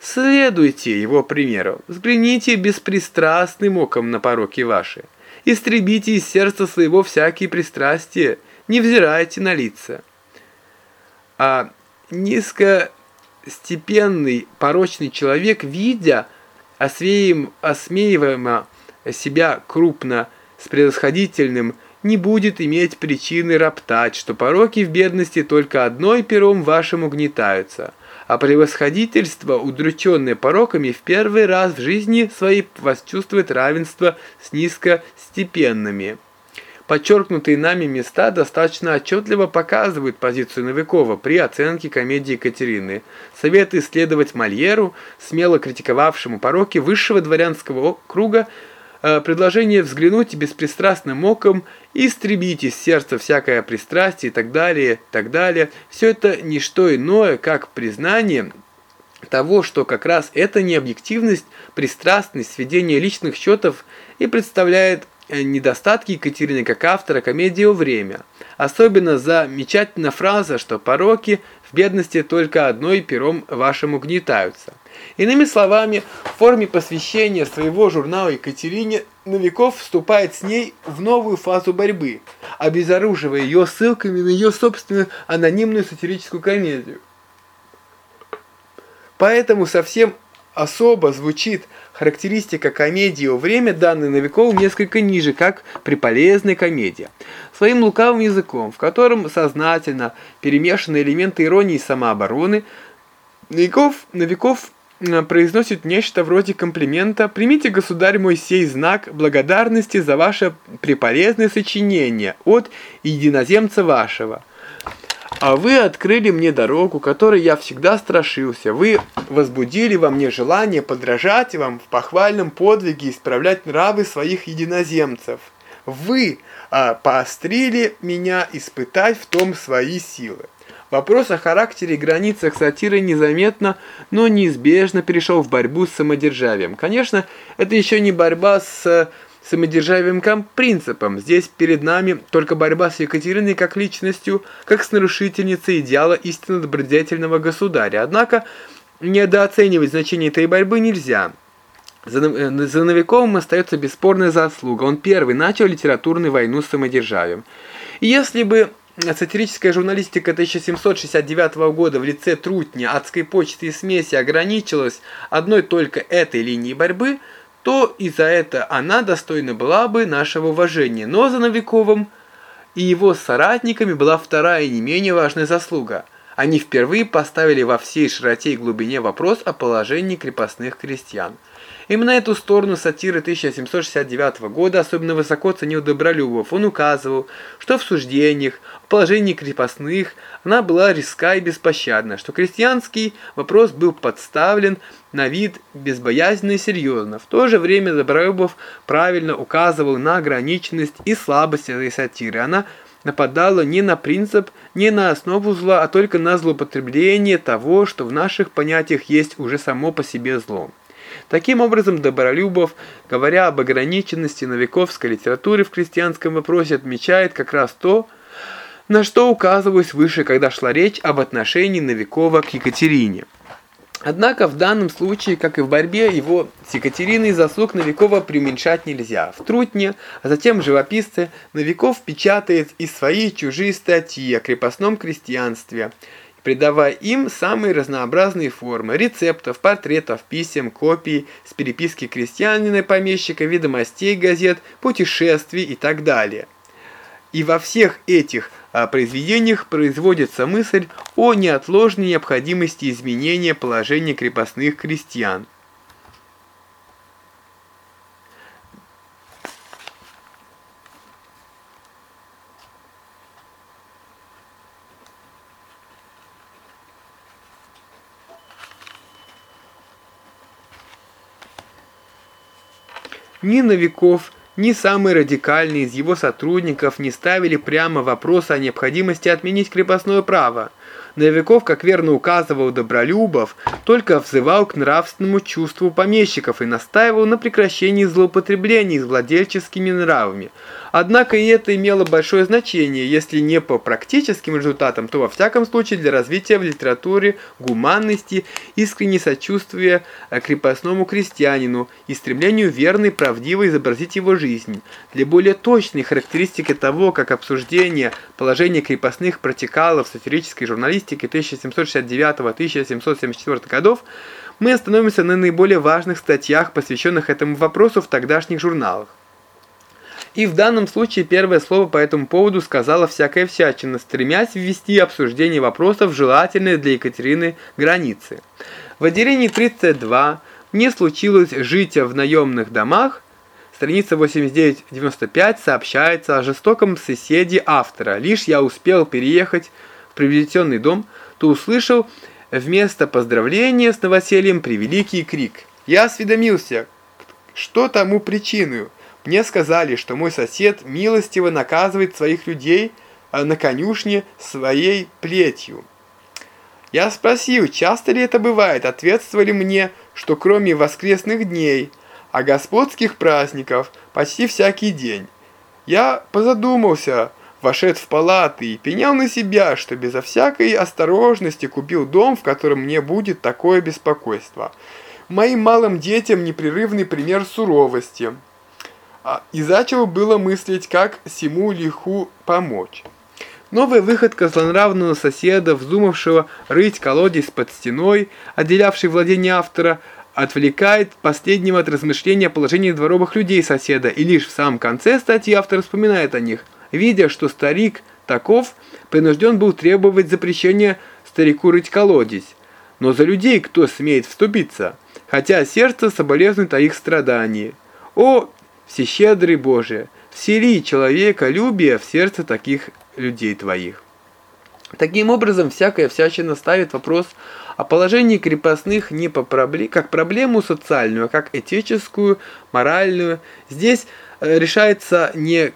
Следуйте его примеру, взгляните беспристрастным оком на пороки ваши. Истребите из сердца своего всякие пристрастия, не взирайте на лица. А низкостепенный порочный человек, видя освеем, осмеиваемо себя крупно с превосходительным, не будет иметь причины роптать, что пороки в бедности только одной пером вашим угнетаются, а превосходительство, удрученное пороками, в первый раз в жизни своей восчувствует равенство с низкостепенными. Подчеркнутые нами места достаточно отчетливо показывают позицию Новикова при оценке комедии Екатерины. Совет исследовать Мольеру, смело критиковавшему пороки высшего дворянского круга, предложение взглянуть беспристрастным оком, истребить из сердца всякое пристрастие и так далее, так далее. Все это не что иное, как признание того, что как раз эта необъективность, пристрастность, сведение личных счетов и представляет э, недостатки Екатерины как автора комедии «О время». Особенно замечательна фраза, что пороки в бедности только одной пером вашему гнетаются. Иными словами, в форме посвящения своего журнала Екатерине Новиков вступает с ней в новую фазу борьбы, обезоруживая ее ссылками на ее собственную анонимную сатирическую комедию. Поэтому совсем особо звучит характеристика комедии о время, данной Новиковым несколько ниже, как приполезная комедия. Своим лукавым языком, в котором сознательно перемешаны элементы иронии и самообороны, Новиков, Новиков произносит нечто вроде комплимента «Примите, государь мой, сей знак благодарности за ваше приполезное сочинение от единоземца вашего». А вы открыли мне дорогу, которой я всегда страшился. Вы возбудили во мне желание подражать вам в похвальном подвиге и исправлять нравы своих единоземцев. Вы а, поострили меня испытать в том свои силы. Вопрос о характере и границах сатиры незаметно, но неизбежно перешел в борьбу с самодержавием. Конечно, это еще не борьба с самодержавием принципом. Здесь перед нами только борьба с Екатериной как личностью, как с нарушительницей идеала истинно добродетельного государя. Однако недооценивать значение этой борьбы нельзя. За, э, Новиковым остается бесспорная заслуга. Он первый начал литературную войну с самодержавием. И если бы сатирическая журналистика 1769 года в лице Трутня, Адской почты и смеси ограничилась одной только этой линией борьбы – то и за это она достойна была бы нашего уважения. Но за Новиковым и его соратниками была вторая не менее важная заслуга. Они впервые поставили во всей широте и глубине вопрос о положении крепостных крестьян. Именно эту сторону сатиры 1769 года особенно высоко ценил Добролюбов. Он указывал, что в суждениях, в положении крепостных она была резка и беспощадна, что крестьянский вопрос был подставлен на вид безбоязненно и серьезно. В то же время Добролюбов правильно указывал на ограниченность и слабость этой сатиры. Она нападала не на принцип, не на основу зла, а только на злоупотребление того, что в наших понятиях есть уже само по себе зло. Таким образом, Добролюбов, говоря об ограниченности новиковской литературы в крестьянском вопросе, отмечает как раз то, на что указывалось выше, когда шла речь об отношении Новикова к Екатерине. Однако в данном случае, как и в борьбе его с Екатериной, заслуг Новикова преуменьшать нельзя. В Трутне, а затем в живописце, Новиков печатает и свои чужие статьи о крепостном крестьянстве – придавая им самые разнообразные формы рецептов, портретов, писем, копий, с переписки крестьянина и помещика, ведомостей газет, путешествий и так далее. И во всех этих а, произведениях производится мысль о неотложной необходимости изменения положения крепостных крестьян. Ни Новиков, ни самые радикальные из его сотрудников не ставили прямо вопрос о необходимости отменить крепостное право. Новиков, как верно указывал Добролюбов, только взывал к нравственному чувству помещиков и настаивал на прекращении злоупотреблений с владельческими нравами – Однако и это имело большое значение, если не по практическим результатам, то во всяком случае для развития в литературе гуманности, искренней сочувствия крепостному крестьянину и стремлению верно и правдиво изобразить его жизнь. Для более точной характеристики того, как обсуждение положения крепостных протекало в сатирической журналистике 1769-1774 годов, мы остановимся на наиболее важных статьях, посвященных этому вопросу в тогдашних журналах. И в данном случае первое слово по этому поводу сказала всякая всячина, стремясь ввести обсуждение вопросов, желательные для Екатерины границы. В отделении 32 «Мне случилось жить в наемных домах» страница 89-95 сообщается о жестоком соседе автора. Лишь я успел переехать в приобретенный дом, то услышал вместо поздравления с новосельем превеликий крик. Я осведомился, что тому причиной. Мне сказали, что мой сосед милостиво наказывает своих людей а на конюшне своей плетью. Я спросил, часто ли это бывает, ответствовали мне, что кроме воскресных дней, а господских праздников почти всякий день. Я позадумался, вошед в палаты и пенял на себя, что безо всякой осторожности купил дом, в котором мне будет такое беспокойство. Моим малым детям непрерывный пример суровости – и зачал было мыслить, как сему лиху помочь. Новая выходка злонравного соседа, вздумавшего рыть колодец под стеной, отделявший владение автора отвлекает последнего от размышления о положении дворовых людей соседа, и лишь в самом конце статьи автор вспоминает о них. Видя, что старик таков, принужден был требовать запрещения старику рыть колодец. Но за людей кто смеет вступиться? Хотя сердце соболезнует о их страдании. О, всещедрый Боже, всели человека любия в сердце таких людей твоих. Таким образом, всякая всячина ставит вопрос о положении крепостных не по пробле как проблему социальную, а как этическую, моральную. Здесь э, решается не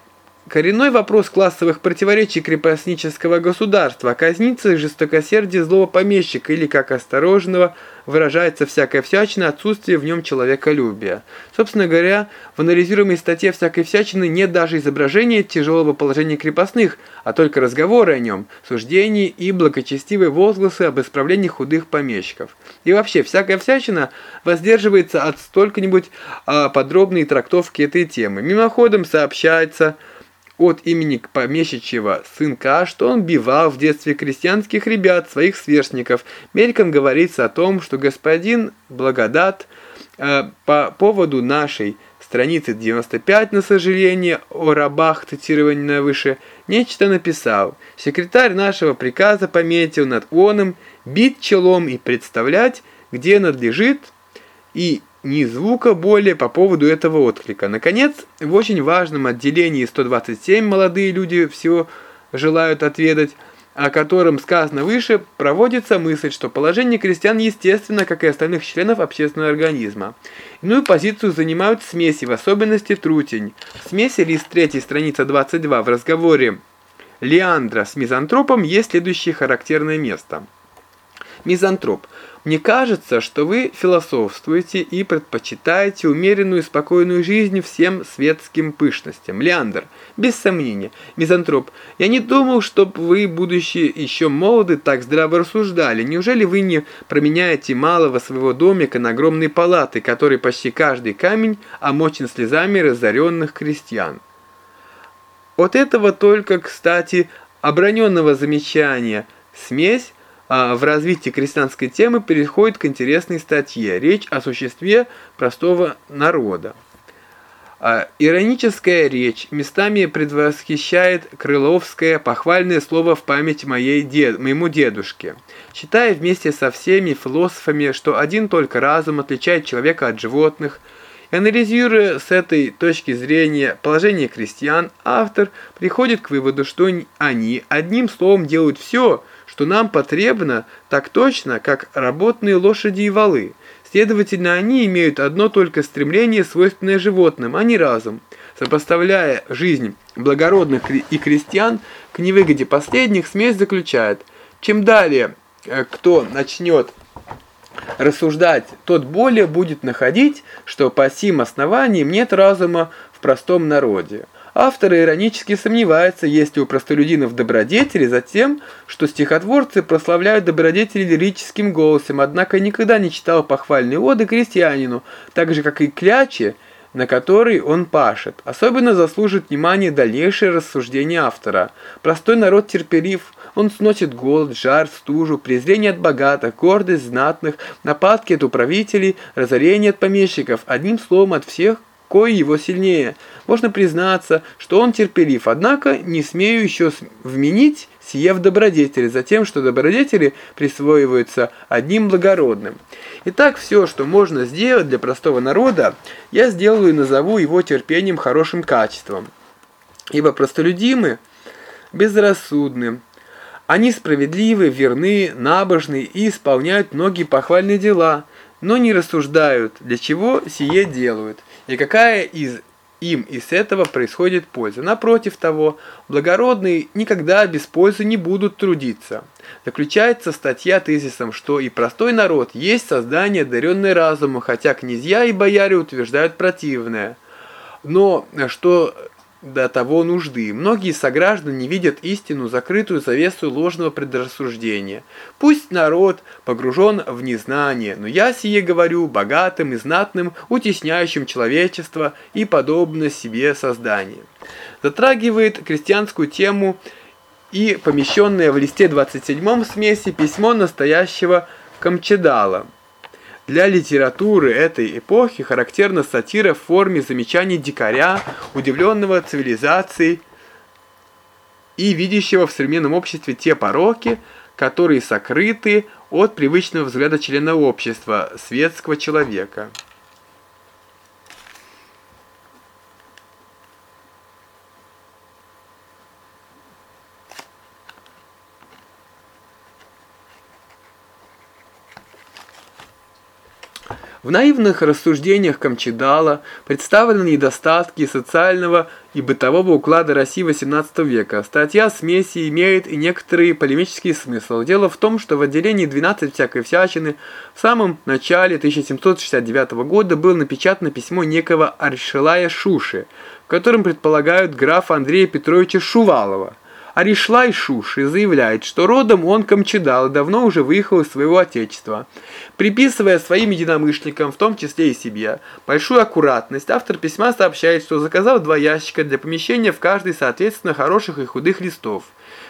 Коренной вопрос классовых противоречий крепостнического государства, казнится и жестокосердие злого помещика или, как осторожного, выражается всякая всячина, отсутствие в нем человеколюбия. Собственно говоря, в анализируемой статье всякой всячины нет даже изображения тяжелого положения крепостных, а только разговоры о нем, суждения и благочестивые возгласы об исправлении худых помещиков. И вообще, всякая всячина воздерживается от столько-нибудь а, подробной трактовки этой темы. Мимоходом сообщается, от имени помещичьего сынка, что он бивал в детстве крестьянских ребят, своих сверстников. Мельком говорится о том, что господин Благодат э, по поводу нашей страницы 95, на сожаление, о рабах, цитированное выше, нечто написал. Секретарь нашего приказа пометил над оном бить челом и представлять, где надлежит, и ни звука более по поводу этого отклика. Наконец, в очень важном отделении 127 молодые люди всего желают отведать, о котором сказано выше, проводится мысль, что положение крестьян естественно, как и остальных членов общественного организма. Иную позицию занимают смеси, в особенности трутень. Смеси лист 3, страница 22 в разговоре Леандра с мизантропом есть следующее характерное место. Мизантроп – мне кажется, что вы философствуете и предпочитаете умеренную и спокойную жизнь всем светским пышностям. Леандр, без сомнения, мизантроп, я не думал, чтоб вы, будучи еще молоды, так здраво рассуждали. Неужели вы не променяете малого своего домика на огромные палаты, которые почти каждый камень омочен слезами разоренных крестьян? От этого только, кстати, оброненного замечания смесь в развитии крестьянской темы переходит к интересной статье. Речь о существе простого народа. А, ироническая речь местами предвосхищает крыловское похвальное слово в память моей дед, моему дедушке. Считая вместе со всеми философами, что один только разум отличает человека от животных, и анализируя с этой точки зрения положение крестьян, автор приходит к выводу, что они одним словом делают все, что нам потребно так точно, как работные лошади и валы. Следовательно, они имеют одно только стремление, свойственное животным, а не разум. Сопоставляя жизнь благородных и крестьян к невыгоде последних, смесь заключает, чем далее э, кто начнет рассуждать, тот более будет находить, что по сим основаниям нет разума в простом народе. Авторы иронически сомневаются, есть ли у простолюдинов добродетели за тем, что стихотворцы прославляют добродетели лирическим голосом, однако никогда не читал похвальные оды крестьянину, так же, как и клячи, на который он пашет. Особенно заслужит внимание дальнейшее рассуждение автора. Простой народ терпелив, он сносит голод, жар, стужу, презрение от богатых, гордость знатных, нападки от управителей, разорение от помещиков, одним словом от всех, кое его сильнее. Можно признаться, что он терпелив, однако не смею еще вменить сие в добродетели, за тем, что добродетели присвоиваются одним благородным. Итак, все, что можно сделать для простого народа, я сделаю и назову его терпением хорошим качеством. Ибо простолюдимы безрассудны, они справедливы, верны, набожны и исполняют многие похвальные дела, но не рассуждают, для чего сие делают и какая из им из этого происходит польза. Напротив того, благородные никогда без пользы не будут трудиться. Заключается статья тезисом, что и простой народ есть создание, одаренное разумом, хотя князья и бояре утверждают противное. Но что до того нужды. Многие сограждане видят истину, закрытую завесу ложного предрассуждения. Пусть народ погружен в незнание, но я сие говорю богатым и знатным, утесняющим человечество и подобно себе создание. Затрагивает крестьянскую тему и помещенное в листе 27 смеси письмо настоящего Камчедала. Для литературы этой эпохи характерна сатира в форме замечаний дикаря, удивленного цивилизацией и видящего в современном обществе те пороки, которые сокрыты от привычного взгляда члена общества, светского человека. В наивных рассуждениях Камчедала представлены недостатки социального и бытового уклада России XVIII века. Статья смеси имеет и некоторый полемический смысл. Дело в том, что в отделении 12 всякой всячины в самом начале 1769 года было напечатано письмо некого Аршилая Шуши, в котором предполагают графа Андрея Петровича Шувалова – Аришлай Шуши заявляет, что родом он камчедал и давно уже выехал из своего отечества. Приписывая своим единомышленникам, в том числе и себе, большую аккуратность, автор письма сообщает, что заказал два ящика для помещения в каждый, соответственно, хороших и худых листов.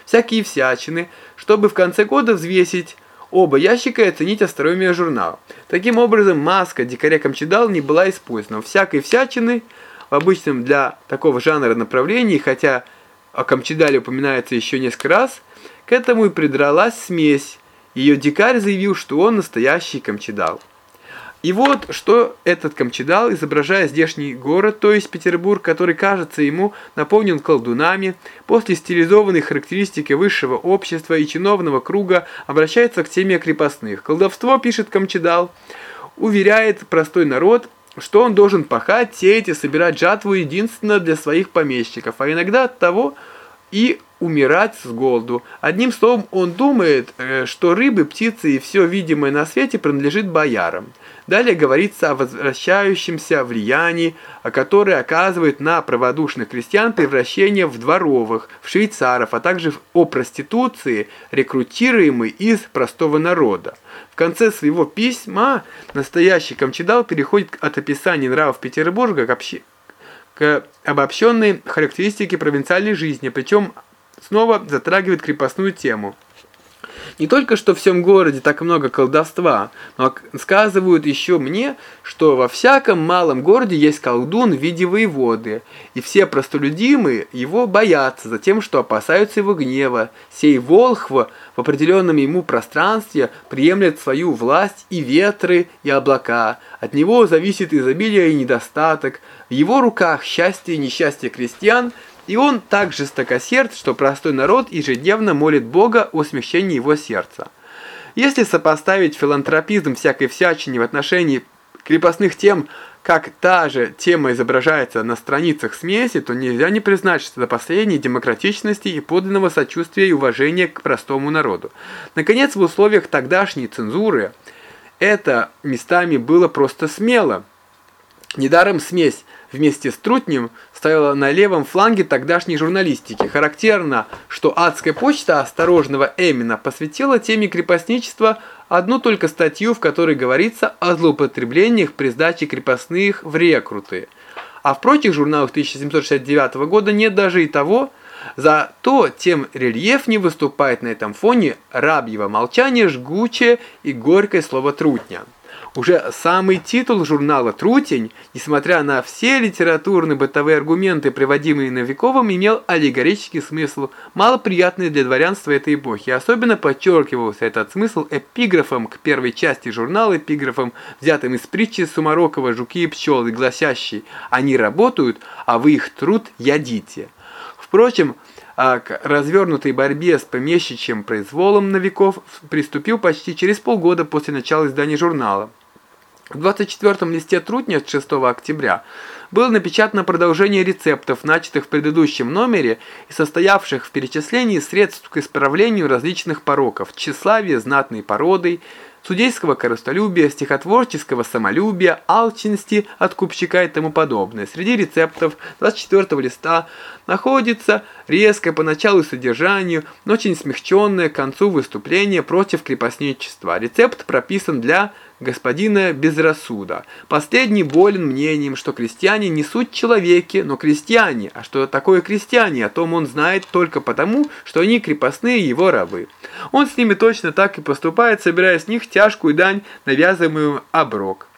Всякие всячины, чтобы в конце года взвесить оба ящика и оценить остроумие журнала. Таким образом, маска дикаря Камчедал не была использована. Всякой всячины в обычном для такого жанра направлении, хотя о Камчедале упоминается еще несколько раз, к этому и придралась смесь. Ее дикарь заявил, что он настоящий Камчедал. И вот, что этот Камчедал, изображая здешний город, то есть Петербург, который, кажется, ему наполнен колдунами, после стилизованной характеристики высшего общества и чиновного круга обращается к теме крепостных. Колдовство, пишет Камчедал, уверяет простой народ, что он должен пахать, сеять и собирать жатву единственно для своих помещиков, а иногда от того и умирать с голоду. Одним словом, он думает, э, что рыбы, птицы и все видимое на свете принадлежит боярам. Далее говорится о возвращающемся влиянии, которое оказывает на праводушных крестьян превращение в дворовых, в швейцаров, а также о проституции, рекрутируемой из простого народа. В конце своего письма настоящий Камчедал переходит от описания нравов Петербурга к, общи... к обобщенной характеристике провинциальной жизни, причем снова затрагивает крепостную тему. Не только что в всем городе так много колдовства, но сказывают еще мне, что во всяком малом городе есть колдун в виде воеводы, и все простолюдимые его боятся за тем, что опасаются его гнева. Сей волхва в определенном ему пространстве приемлет свою власть и ветры, и облака. От него зависит изобилие и недостаток. В его руках счастье и несчастье крестьян – и он так жестокосерд, что простой народ ежедневно молит Бога о смягчении его сердца. Если сопоставить филантропизм всякой всячине в отношении крепостных тем, как та же тема изображается на страницах смеси, то нельзя не признать, что до последней демократичности и подлинного сочувствия и уважения к простому народу. Наконец, в условиях тогдашней цензуры это местами было просто смело. Недаром смесь вместе с Трутнем стояла на левом фланге тогдашней журналистики. Характерно, что адская почта осторожного Эмина посвятила теме крепостничества одну только статью, в которой говорится о злоупотреблениях при сдаче крепостных в рекруты. А в прочих журналах 1769 года нет даже и того, Зато тем рельефнее выступает на этом фоне рабьего молчания жгучее и горькое слово «трутня». Уже самый титул журнала «Трутень», несмотря на все литературные бытовые аргументы, приводимые Новиковым, имел аллегорический смысл, малоприятный для дворянства этой эпохи. Особенно подчеркивался этот смысл эпиграфом к первой части журнала, эпиграфом, взятым из притчи Сумарокова «Жуки и пчелы», гласящий «Они работают, а вы их труд ядите». Впрочем, а к развернутой борьбе с помещичьим произволом Новиков приступил почти через полгода после начала издания журнала. В 24-м листе Трутня от 6 октября было напечатано продолжение рецептов, начатых в предыдущем номере и состоявших в перечислении средств к исправлению различных пороков, тщеславия, знатной породой, судейского корыстолюбия, стихотворческого самолюбия, алчности, откупщика и тому подобное. Среди рецептов 24 листа находится резкое поначалу содержанию, но очень смягченное к концу выступление против крепостничества. Рецепт прописан для господина Безрассуда. Последний болен мнением, что крестьяне не суть человеки, но крестьяне. А что такое крестьяне, о том он знает только потому, что они крепостные его рабы. Он с ними точно так и поступает, собирая с них тяжкую дань, навязываемую оброк.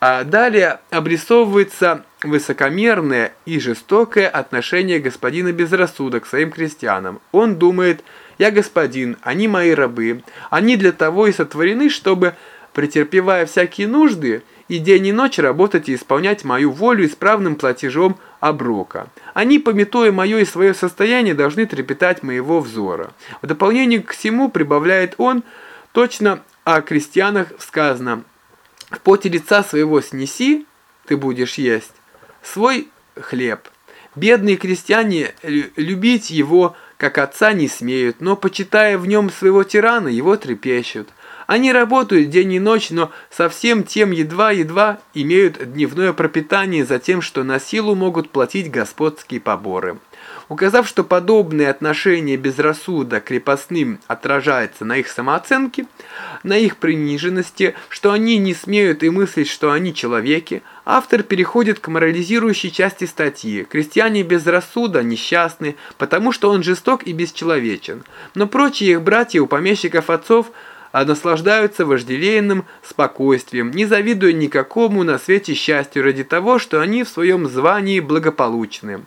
А далее обрисовывается высокомерное и жестокое отношение господина Безрассуда к своим крестьянам. Он думает, я господин, они мои рабы, они для того и сотворены, чтобы, претерпевая всякие нужды, и день и ночь работать и исполнять мою волю исправным платежом оброка. Они, пометуя мое и свое состояние, должны трепетать моего взора. В дополнение к всему прибавляет он, точно о крестьянах сказано, «В поте лица своего снеси, ты будешь есть, свой хлеб». Бедные крестьяне любить его, как отца, не смеют, но, почитая в нем своего тирана, его трепещут. Они работают день и ночь, но совсем тем едва-едва имеют дневное пропитание за тем, что на силу могут платить господские поборы. Указав, что подобное отношение безрассуда к крепостным отражается на их самооценке, на их приниженности, что они не смеют и мыслить, что они человеки, автор переходит к морализирующей части статьи. Крестьяне безрассуда несчастны, потому что он жесток и бесчеловечен. Но прочие их братья у помещиков отцов – а наслаждаются вожделенным спокойствием, не завидуя никакому на свете счастью ради того, что они в своем звании благополучны.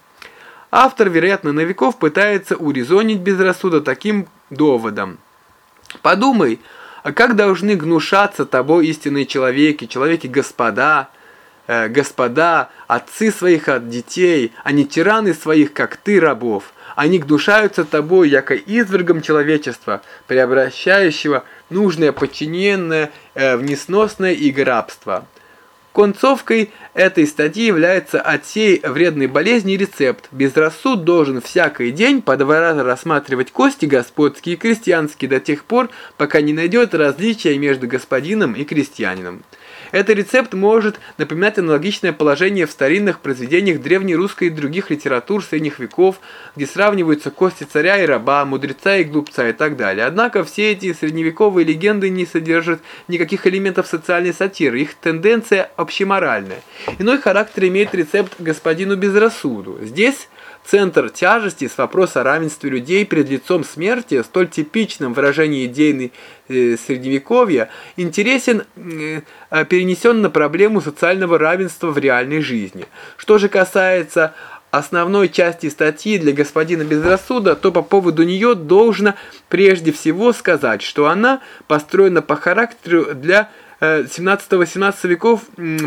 Автор, вероятно, на веков пытается урезонить безрассудо таким доводом. Подумай, а как должны гнушаться тобой истинные человеки, человеки-господа, э, господа, отцы своих от детей, а не тираны своих, как ты, рабов. Они гнушаются тобой, яко извергом человечества, преобращающего нужное подчиненное э, в несносное иго рабства. Концовкой этой статьи является от сей вредной болезни рецепт. Безрассуд должен всякий день по два раза рассматривать кости господские и крестьянские до тех пор, пока не найдет различия между господином и крестьянином. Этот рецепт может напоминать аналогичное положение в старинных произведениях древнерусской и других литератур средних веков, где сравниваются кости царя и раба, мудреца и глупца и так далее. Однако все эти средневековые легенды не содержат никаких элементов социальной сатиры, их тенденция общеморальная. Иной характер имеет рецепт господину безрассуду. Здесь Центр тяжести с вопроса о равенстве людей перед лицом смерти, столь типичным выражении идейной э, средневековья, интересен, э, перенесен на проблему социального равенства в реальной жизни. Что же касается основной части статьи для господина Безрассуда, то по поводу нее должно прежде всего сказать, что она построена по характеру для 17-18 э, веков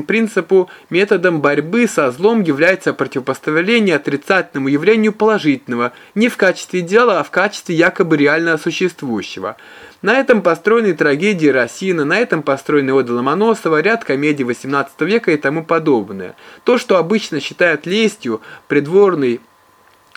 принципу методом борьбы со злом является противопоставление отрицательному явлению положительного, не в качестве дела, а в качестве якобы реально существующего. На этом построены трагедии Рассина, на этом построены Ода Ломоносова, ряд комедий XVIII века и тому подобное. То, что обычно считают лестью, придворной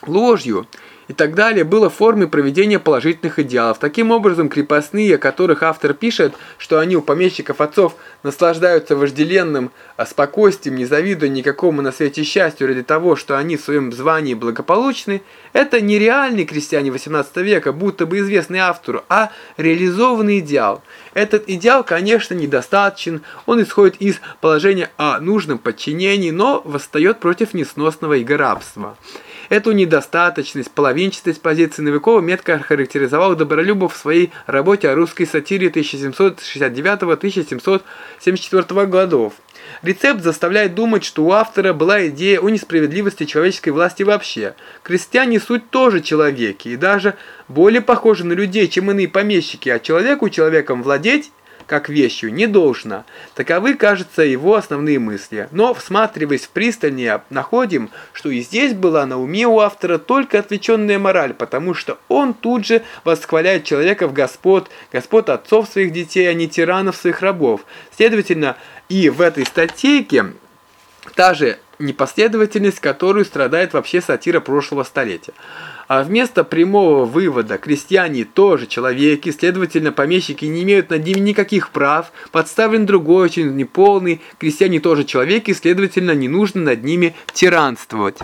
ложью – и так далее, было формой проведения положительных идеалов. Таким образом, крепостные, о которых автор пишет, что они у помещиков отцов наслаждаются вожделенным а, спокойствием, не завидуя никакому на свете счастью ради того, что они в своем звании благополучны, это не реальный крестьяне XVIII века, будто бы известный автору, а реализованный идеал. Этот идеал, конечно, недостаточен, он исходит из положения о нужном подчинении, но восстает против несносного иго рабства. Эту недостаточность, половинчатость позиции Новикова метко характеризовал Добролюбов в своей работе о русской сатире 1769-1774 годов. Рецепт заставляет думать, что у автора была идея о несправедливости человеческой власти вообще. Крестьяне суть тоже человеки, и даже более похожи на людей, чем иные помещики, а человеку человеком владеть – как вещью не должно. Таковы, кажется, его основные мысли. Но, всматриваясь в пристальнее, находим, что и здесь была на уме у автора только отвлеченная мораль, потому что он тут же восхваляет человека в господ, господ отцов своих детей, а не тиранов своих рабов. Следовательно, и в этой статейке та же непоследовательность, которую страдает вообще сатира прошлого столетия. А вместо прямого вывода крестьяне тоже человеки, следовательно, помещики не имеют над ними никаких прав, подставлен другой, очень неполный, крестьяне тоже человеки, следовательно, не нужно над ними тиранствовать.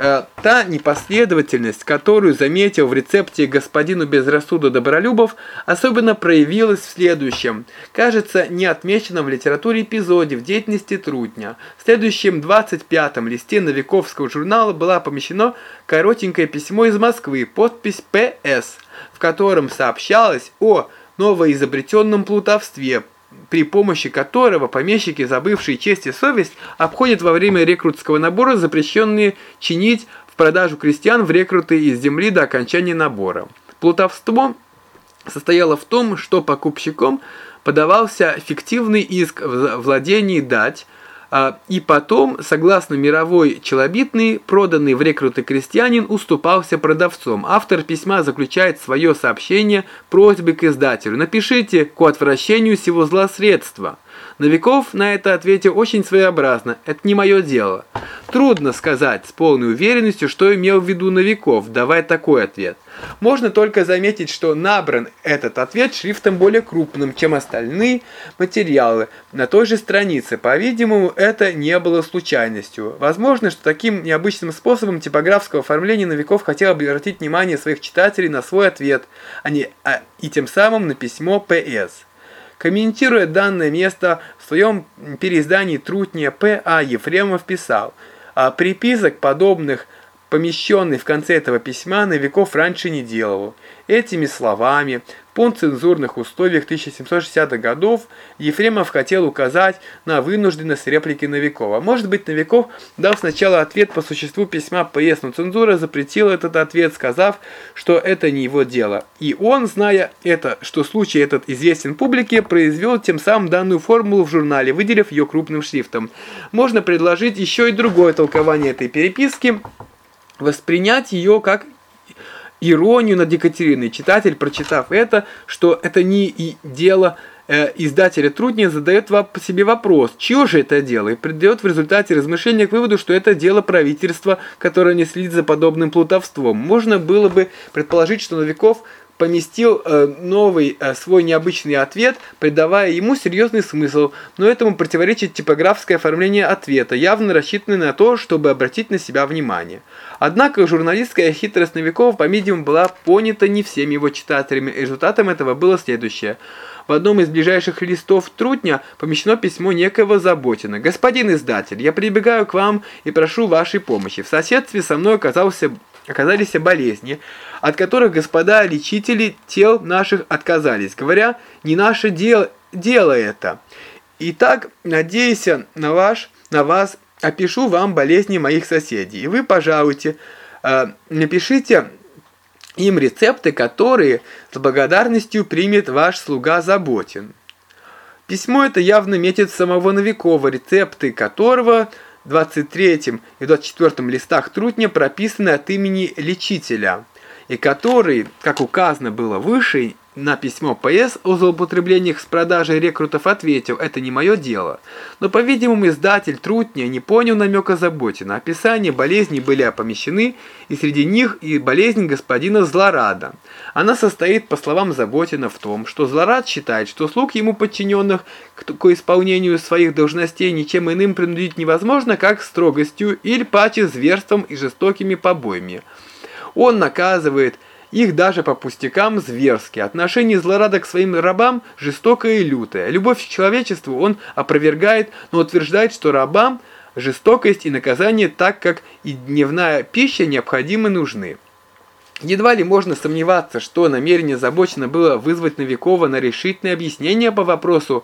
Э, та непоследовательность, которую заметил в рецепте господину безрассуду Добролюбов, особенно проявилась в следующем, кажется, не отмеченном в литературе эпизоде в деятельности Трутня. В следующем 25-м листе Новиковского журнала была помещено коротенькое письмо из Москвы, подпись «ПС», в котором сообщалось о новоизобретенном плутовстве, при помощи которого помещики, забывшие честь и совесть, обходят во время рекрутского набора запрещенные чинить в продажу крестьян в рекруты из земли до окончания набора. Плутовство состояло в том, что покупщиком подавался фиктивный иск в владении дать, и потом, согласно мировой челобитной, проданный в рекруты крестьянин уступался продавцом. Автор письма заключает свое сообщение просьбы к издателю. Напишите к отвращению сего злосредства. Новиков на это ответил очень своеобразно. Это не мое дело. Трудно сказать с полной уверенностью, что имел в виду Новиков, давая такой ответ. Можно только заметить, что набран этот ответ шрифтом более крупным, чем остальные материалы на той же странице. По-видимому, это не было случайностью. Возможно, что таким необычным способом типографского оформления Новиков хотел обратить внимание своих читателей на свой ответ, а не, а, и тем самым на письмо П.С. Комментируя данное место в своем переиздании Трутня П.А. Ефремов писал – а приписок подобных помещенный в конце этого письма Новиков раньше не делал. Этими словами, по цензурных условиях 1760-х годов, Ефремов хотел указать на вынужденность реплики Новикова. Может быть, Новиков дал сначала ответ по существу письма ПС, но цензура запретила этот ответ, сказав, что это не его дело. И он, зная это, что случай этот известен публике, произвел тем самым данную формулу в журнале, выделив ее крупным шрифтом. Можно предложить еще и другое толкование этой переписки, воспринять ее как иронию над Екатериной. Читатель, прочитав это, что это не и дело э, издателя труднее, задает по себе вопрос, чье же это дело, и придет в результате размышления к выводу, что это дело правительства, которое не следит за подобным плутовством. Можно было бы предположить, что Новиков поместил э, новый э, свой необычный ответ, придавая ему серьезный смысл, но этому противоречит типографское оформление ответа, явно рассчитанное на то, чтобы обратить на себя внимание. Однако журналистская хитрость Новикова, по-видимому, была понята не всеми его читателями, и результатом этого было следующее. В одном из ближайших листов Трутня помещено письмо некоего Заботина. «Господин издатель, я прибегаю к вам и прошу вашей помощи. В соседстве со мной оказался оказались болезни, от которых господа лечители тел наших отказались, говоря, не наше дело, дело это. Итак, надеюсь на ваш, на вас, опишу вам болезни моих соседей. И вы, пожалуйте, э, напишите им рецепты, которые с благодарностью примет ваш слуга Заботин. Письмо это явно метит самого Новикова, рецепты которого – 23 и 24 листах трутня прописаны от имени лечителя, и который, как указано было выше, на письмо ПС о злоупотреблениях с продажей рекрутов ответил, это не мое дело. Но, по-видимому, издатель Трутня не понял намека Заботина. Описания болезней были помещены, и среди них и болезнь господина Злорада. Она состоит, по словам Заботина, в том, что Злорад считает, что слуг ему подчиненных к, к исполнению своих должностей ничем иным принудить невозможно, как строгостью или паче зверством и жестокими побоями. Он наказывает их даже по пустякам зверски. Отношение злорада к своим рабам жестокое и лютое. Любовь к человечеству он опровергает, но утверждает, что рабам жестокость и наказание так, как и дневная пища необходимы нужны. Едва ли можно сомневаться, что намерение Забочина было вызвать Новикова на решительное объяснение по вопросу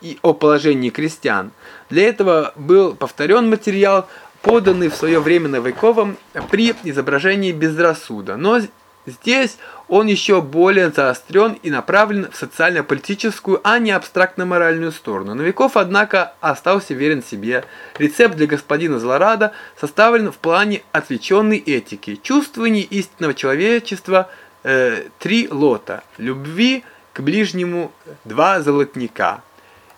и о положении крестьян. Для этого был повторен материал, поданный в свое время Новиковым при изображении безрассуда. Но Здесь он еще более заострен и направлен в социально-политическую, а не абстрактно-моральную сторону. Новиков, однако, остался верен себе. Рецепт для господина Злорада составлен в плане отвлеченной этики. Чувствование истинного человечества э, три лота. Любви к ближнему два золотника.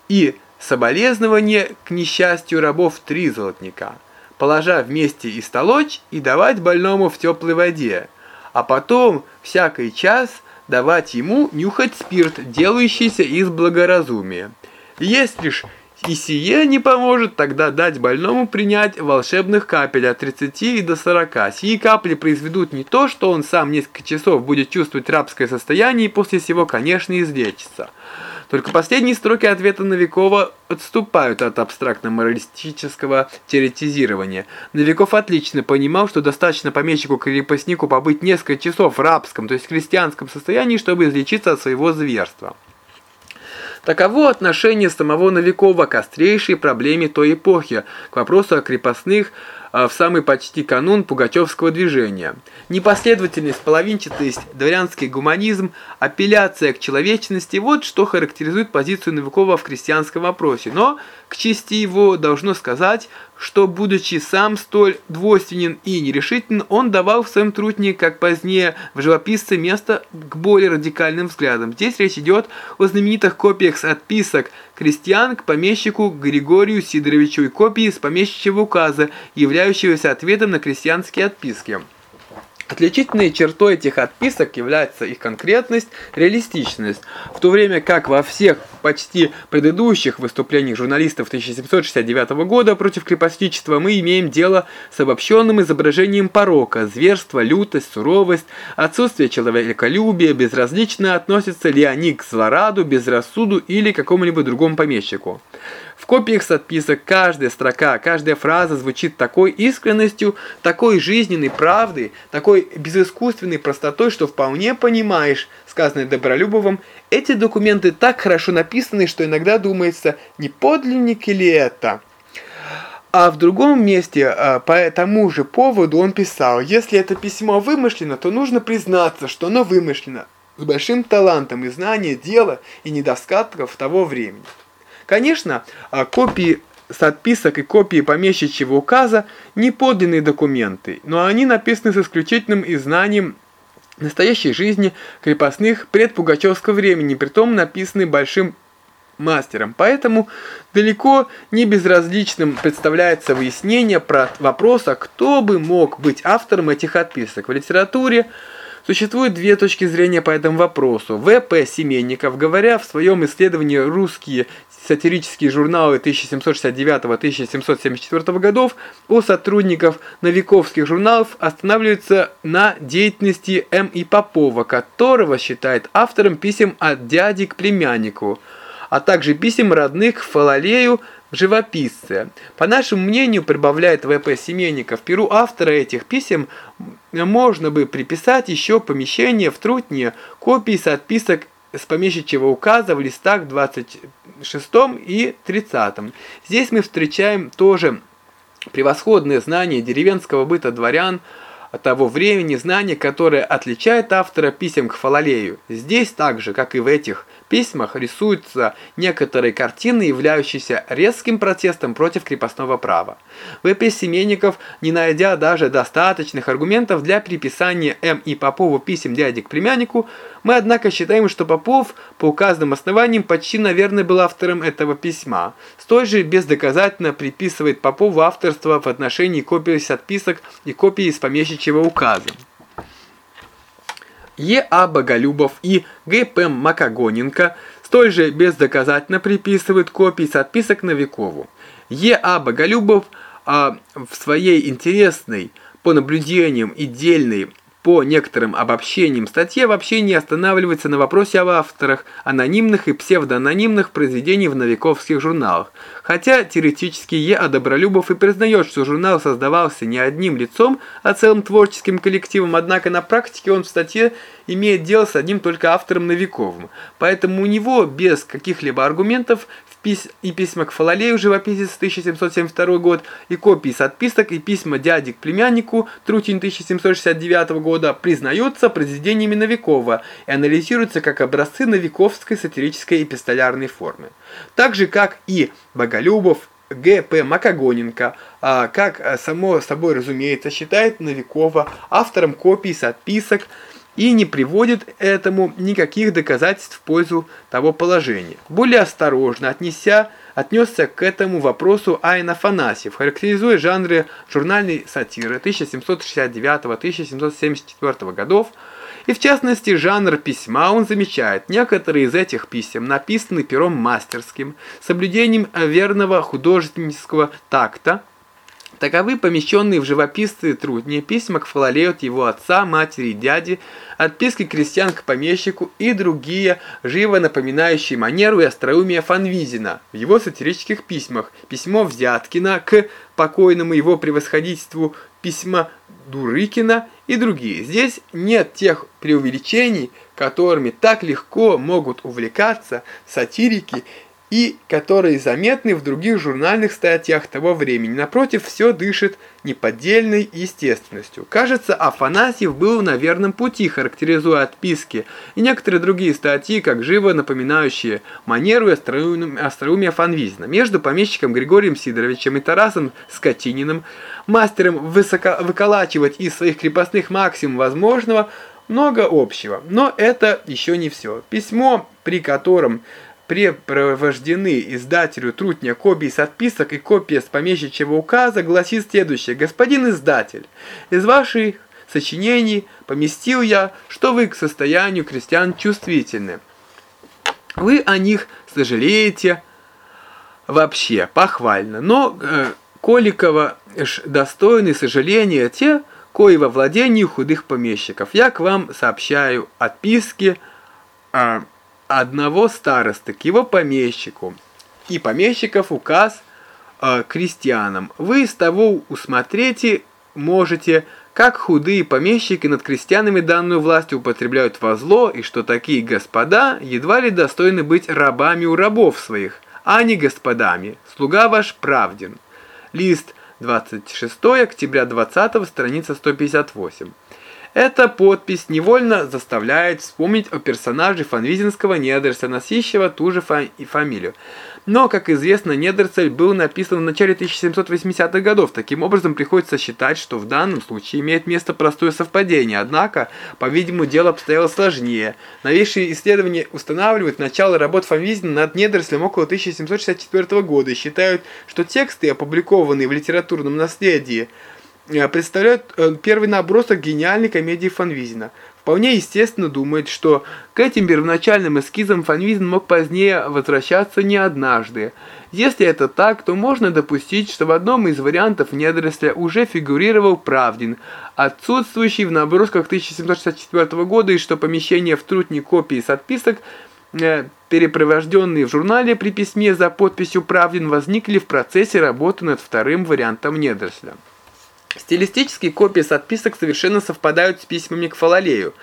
И соболезнование к несчастью рабов три золотника. Положа вместе и столочь, и давать больному в теплой воде а потом всякий час давать ему нюхать спирт, делающийся из благоразумия. Есть лишь и сие не поможет, тогда дать больному принять волшебных капель от 30 и до 40. Сии капли произведут не то, что он сам несколько часов будет чувствовать рабское состояние и после всего, конечно, излечится. Только последние строки ответа Новикова отступают от абстрактно-моралистического теоретизирования. Новиков отлично понимал, что достаточно помещику-крепостнику побыть несколько часов в рабском, то есть крестьянском состоянии, чтобы излечиться от своего зверства. Таково отношение самого Новикова к острейшей проблеме той эпохи, к вопросу о крепостных, а, в самый почти канун пугачевского движения. Непоследовательность, половинчатость, дворянский гуманизм, апелляция к человечности – вот что характеризует позицию Новикова в крестьянском вопросе. Но, к чести его, должно сказать, что, будучи сам столь двойственен и нерешителен, он давал в своем труднике, как позднее в живописце, место к более радикальным взглядам. Здесь речь идет о знаменитых копиях с отписок крестьян к помещику Григорию Сидоровичу и копии с помещичьего указа, являющегося ответом на крестьянские отписки. Отличительной чертой этих отписок является их конкретность, реалистичность, в то время как во всех почти предыдущих выступлениях журналистов 1769 года против крепостничества мы имеем дело с обобщенным изображением порока, зверства, лютость, суровость, отсутствие человеколюбия, безразлично относятся ли они к злораду, безрассуду или какому-либо другому помещику. В копиях с отписок каждая строка, каждая фраза звучит такой искренностью, такой жизненной правдой, такой безыскусственной простотой, что вполне понимаешь, сказанное Добролюбовым, эти документы так хорошо написаны, что иногда думается, не подлинники ли это? А в другом месте а, по тому же поводу он писал, если это письмо вымышлено, то нужно признаться, что оно вымышлено, с большим талантом и знанием дела и недостатков того времени. Конечно, а, копии с отписок и копии помещичьего указа не подлинные документы, но они написаны с исключительным и знанием настоящей жизни крепостных предпугачевского времени, притом написаны большим мастером. Поэтому далеко не безразличным представляется выяснение про вопроса, кто бы мог быть автором этих отписок. В литературе Существует две точки зрения по этому вопросу. В.П. Семенников, говоря в своем исследовании «Русские сатирические журналы 1769-1774 годов о сотрудников новиковских журналов останавливается на деятельности М. И. Попова, которого считает автором писем от дяди к племяннику, а также писем родных к Фалалею, живописцы. По нашему мнению, прибавляет В.П. Семенников, перу автора этих писем можно бы приписать еще помещение в Трутне копий с отписок с помещичьего указа в листах 26 и 30. Здесь мы встречаем тоже превосходное знание деревенского быта дворян, того времени, знание, которое отличает автора писем к Фалалею. Здесь так же, как и в этих письмах рисуются некоторые картины, являющиеся резким протестом против крепостного права. В.П. Семенников, не найдя даже достаточных аргументов для приписания М. и Попову писем дяди к племяннику, мы, однако, считаем, что Попов по указанным основаниям почти, наверное, был автором этого письма. Столь же бездоказательно приписывает Попову авторство в отношении копий с отписок и копий из помещичьего указа. Е.А. Боголюбов и Г.П. Макогоненко столь же бездоказательно приписывают копии с отписок Новикову. Е.А. Боголюбов а, в своей интересной, по наблюдениям и дельной по некоторым обобщениям статье вообще не останавливается на вопросе об авторах анонимных и псевдоанонимных произведений в новиковских журналах. Хотя теоретически Е.А. Добролюбов и признает, что журнал создавался не одним лицом, а целым творческим коллективом, однако на практике он в статье имеет дело с одним только автором Новиковым. Поэтому у него без каких-либо аргументов пись и письма к Фалалею, живописец 1772 год, и копии с отписок и письма дяди к племяннику Трутень 1769 года признаются произведениями Новикова и анализируются как образцы новиковской сатирической эпистолярной формы. Так же, как и Боголюбов, Г.П. Макогоненко, а, как а, само собой разумеется, считает Новикова автором копий с отписок и не приводит этому никаких доказательств в пользу того положения. Более осторожно отнеся, отнесся к этому вопросу Айн Афанасьев, характеризуя жанры журнальной сатиры 1769-1774 годов И в частности, жанр письма он замечает. Некоторые из этих писем написаны пером мастерским, соблюдением верного художественского такта, Таковы помещенные в живописные трудни письма к Фалалею от его отца, матери и дяди, отписки крестьян к помещику и другие, живо напоминающие манеру и остроумие Фанвизина в его сатирических письмах, письмо Взяткина к покойному его превосходительству, письма Дурыкина и другие. Здесь нет тех преувеличений, которыми так легко могут увлекаться сатирики и которые заметны в других журнальных статьях того времени. Напротив, все дышит неподдельной естественностью. Кажется, Афанасьев был на верном пути, характеризуя отписки, и некоторые другие статьи, как живо напоминающие манеру и остроумие Фанвизина. Между помещиком Григорием Сидоровичем и Тарасом Скотининым, мастером высоко выколачивать из своих крепостных максим возможного, много общего. Но это еще не все. Письмо, при котором препровождены издателю трутня копии с отписок и копия с помещичьего указа, гласит следующее. «Господин издатель, из ваших сочинений поместил я, что вы к состоянию крестьян чувствительны. Вы о них сожалеете вообще, похвально, но э, Коликова достойны сожаления те, кои во владении худых помещиков. Я к вам сообщаю отписки э, одного старосты к его помещику, и помещиков указ э, крестьянам. Вы из того усмотрите можете, как худые помещики над крестьянами данную власть употребляют во зло, и что такие господа едва ли достойны быть рабами у рабов своих, а не господами. Слуга ваш правден. Лист 26 октября 20 страница 158. Эта подпись невольно заставляет вспомнить о персонаже фанвизинского Недерса, носящего ту же фа фамилию. Но, как известно, Недерцель был написан в начале 1780-х годов. Таким образом, приходится считать, что в данном случае имеет место простое совпадение. Однако, по-видимому, дело обстояло сложнее. Новейшие исследования устанавливают начало работ Фанвизина над Недерслем около 1764 года и считают, что тексты, опубликованные в литературном наследии, представляют э, первый набросок гениальной комедии Фанвизина. Вполне естественно думать, что к этим первоначальным эскизам Фанвизин мог позднее возвращаться не однажды. Если это так, то можно допустить, что в одном из вариантов недоросля уже фигурировал Правдин, отсутствующий в набросках 1764 года, и что помещение в трутник копии с отписок, э, перепровожденные в журнале при письме за подписью Правдин, возникли в процессе работы над вторым вариантом недоросля. Стилистические копии с отписок совершенно совпадают с письмами к Фалалею.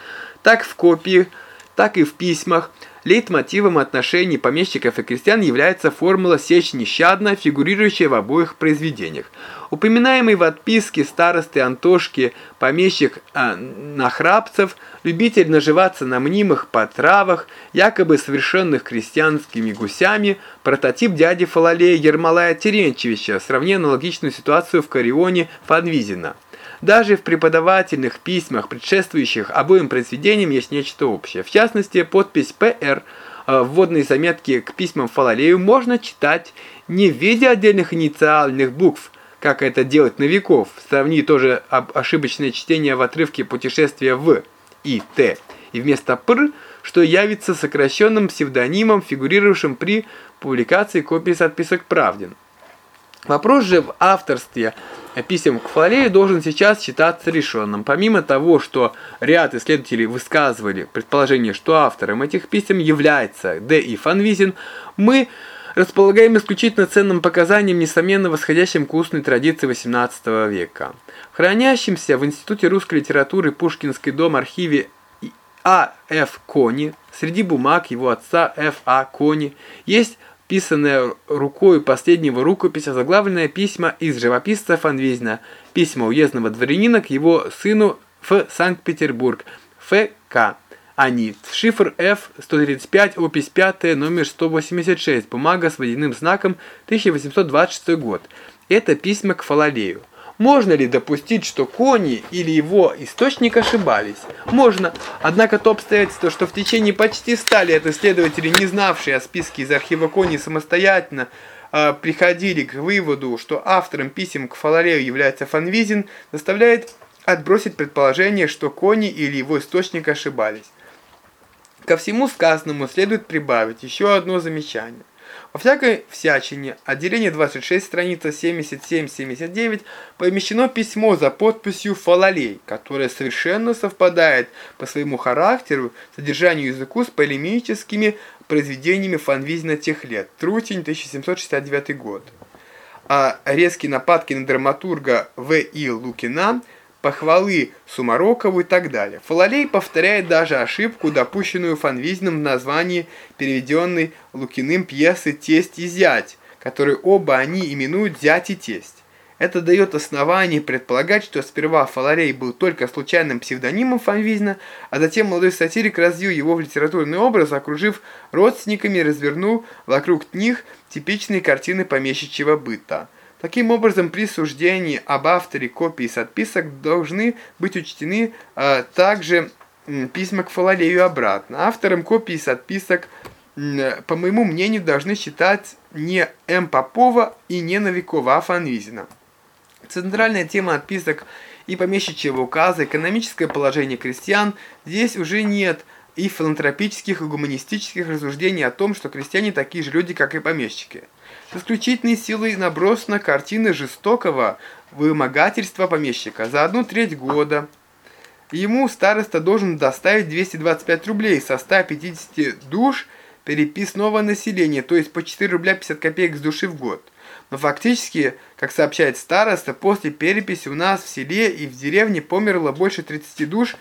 Так в копии, так и в письмах лейтмотивом отношений помещиков и крестьян является формула «сечь нещадно», фигурирующая в обоих произведениях. Упоминаемый в отписке старосты Антошки помещик а, Нахрапцев, любитель наживаться на мнимых потравах, якобы совершенных крестьянскими гусями, прототип дяди Фалалея Ермолая Теренчевича, сравни аналогичную ситуацию в Карионе Фанвизина. Даже в преподавательных письмах, предшествующих обоим произведениям, есть нечто общее. В частности, подпись «ПР» э, вводные заметки к письмам Фалалею можно читать не в виде отдельных инициальных букв, как это делать новиков. Сравни тоже ошибочное чтение в отрывке «Путешествие в» и «Т», и вместо «пр», что явится сокращенным псевдонимом, фигурировавшим при публикации копии с отписок «Правдин». Вопрос же в авторстве писем к Фалею должен сейчас считаться решенным. Помимо того, что ряд исследователей высказывали предположение, что автором этих писем является Д. И. Фанвизин, мы располагаем исключительно ценным показанием, несомненно восходящим к устной традиции XVIII века. В хранящемся в Институте русской литературы Пушкинский дом архиве А. Ф. Кони, среди бумаг его отца Ф. А. Кони, есть писанная рукой последнего рукопись, озаглавленная письма из живописца Фанвизина, письма уездного дворянина к его сыну в Санкт-Петербург, Ф.К. Они. Шифр F-135, опись 5, номер 186, бумага с водяным знаком, 1826 год. Это письма к Фалалею. Можно ли допустить, что Кони или его источник ошибались? Можно. Однако то обстоятельство, что в течение почти ста лет исследователи, не знавшие о списке из архива Кони самостоятельно, э, приходили к выводу, что автором писем к Фаларею является Фанвизин, заставляет отбросить предположение, что Кони или его источник ошибались. Ко всему сказанному следует прибавить еще одно замечание. Во всякой всячине, отделение 26, страница 77-79, помещено письмо за подписью Фалалей, которое совершенно совпадает по своему характеру, содержанию языку с полемическими произведениями Фанвизина тех лет. Трутень, 1769 год. А резкие нападки на драматурга В. И. Лукина – похвалы Сумарокову и так далее. Фалалей повторяет даже ошибку, допущенную Фанвизиным в названии переведенной Лукиным пьесы «Тесть и зять», которые оба они именуют «зять и тесть». Это дает основание предполагать, что сперва Фаларей был только случайным псевдонимом Фанвизина, а затем молодой сатирик развил его в литературный образ, окружив родственниками и развернул вокруг них типичные картины помещичьего быта. Таким образом, при суждении об авторе копии с отписок должны быть учтены э, также э, письма к Фалалею обратно. Автором копии с отписок, э, по моему мнению, должны считать не М. Попова и не Новикова, а Фанвизина. Центральная тема отписок и помещичьего указа, экономическое положение крестьян, здесь уже нет и филантропических и гуманистических рассуждений о том, что крестьяне такие же люди, как и помещики. С исключительной силой набросана картина жестокого вымогательства помещика. За одну треть года ему староста должен доставить 225 рублей со 150 душ переписного населения, то есть по 4 рубля 50 копеек с души в год. Но фактически, как сообщает староста, после переписи у нас в селе и в деревне померло больше 30 душ,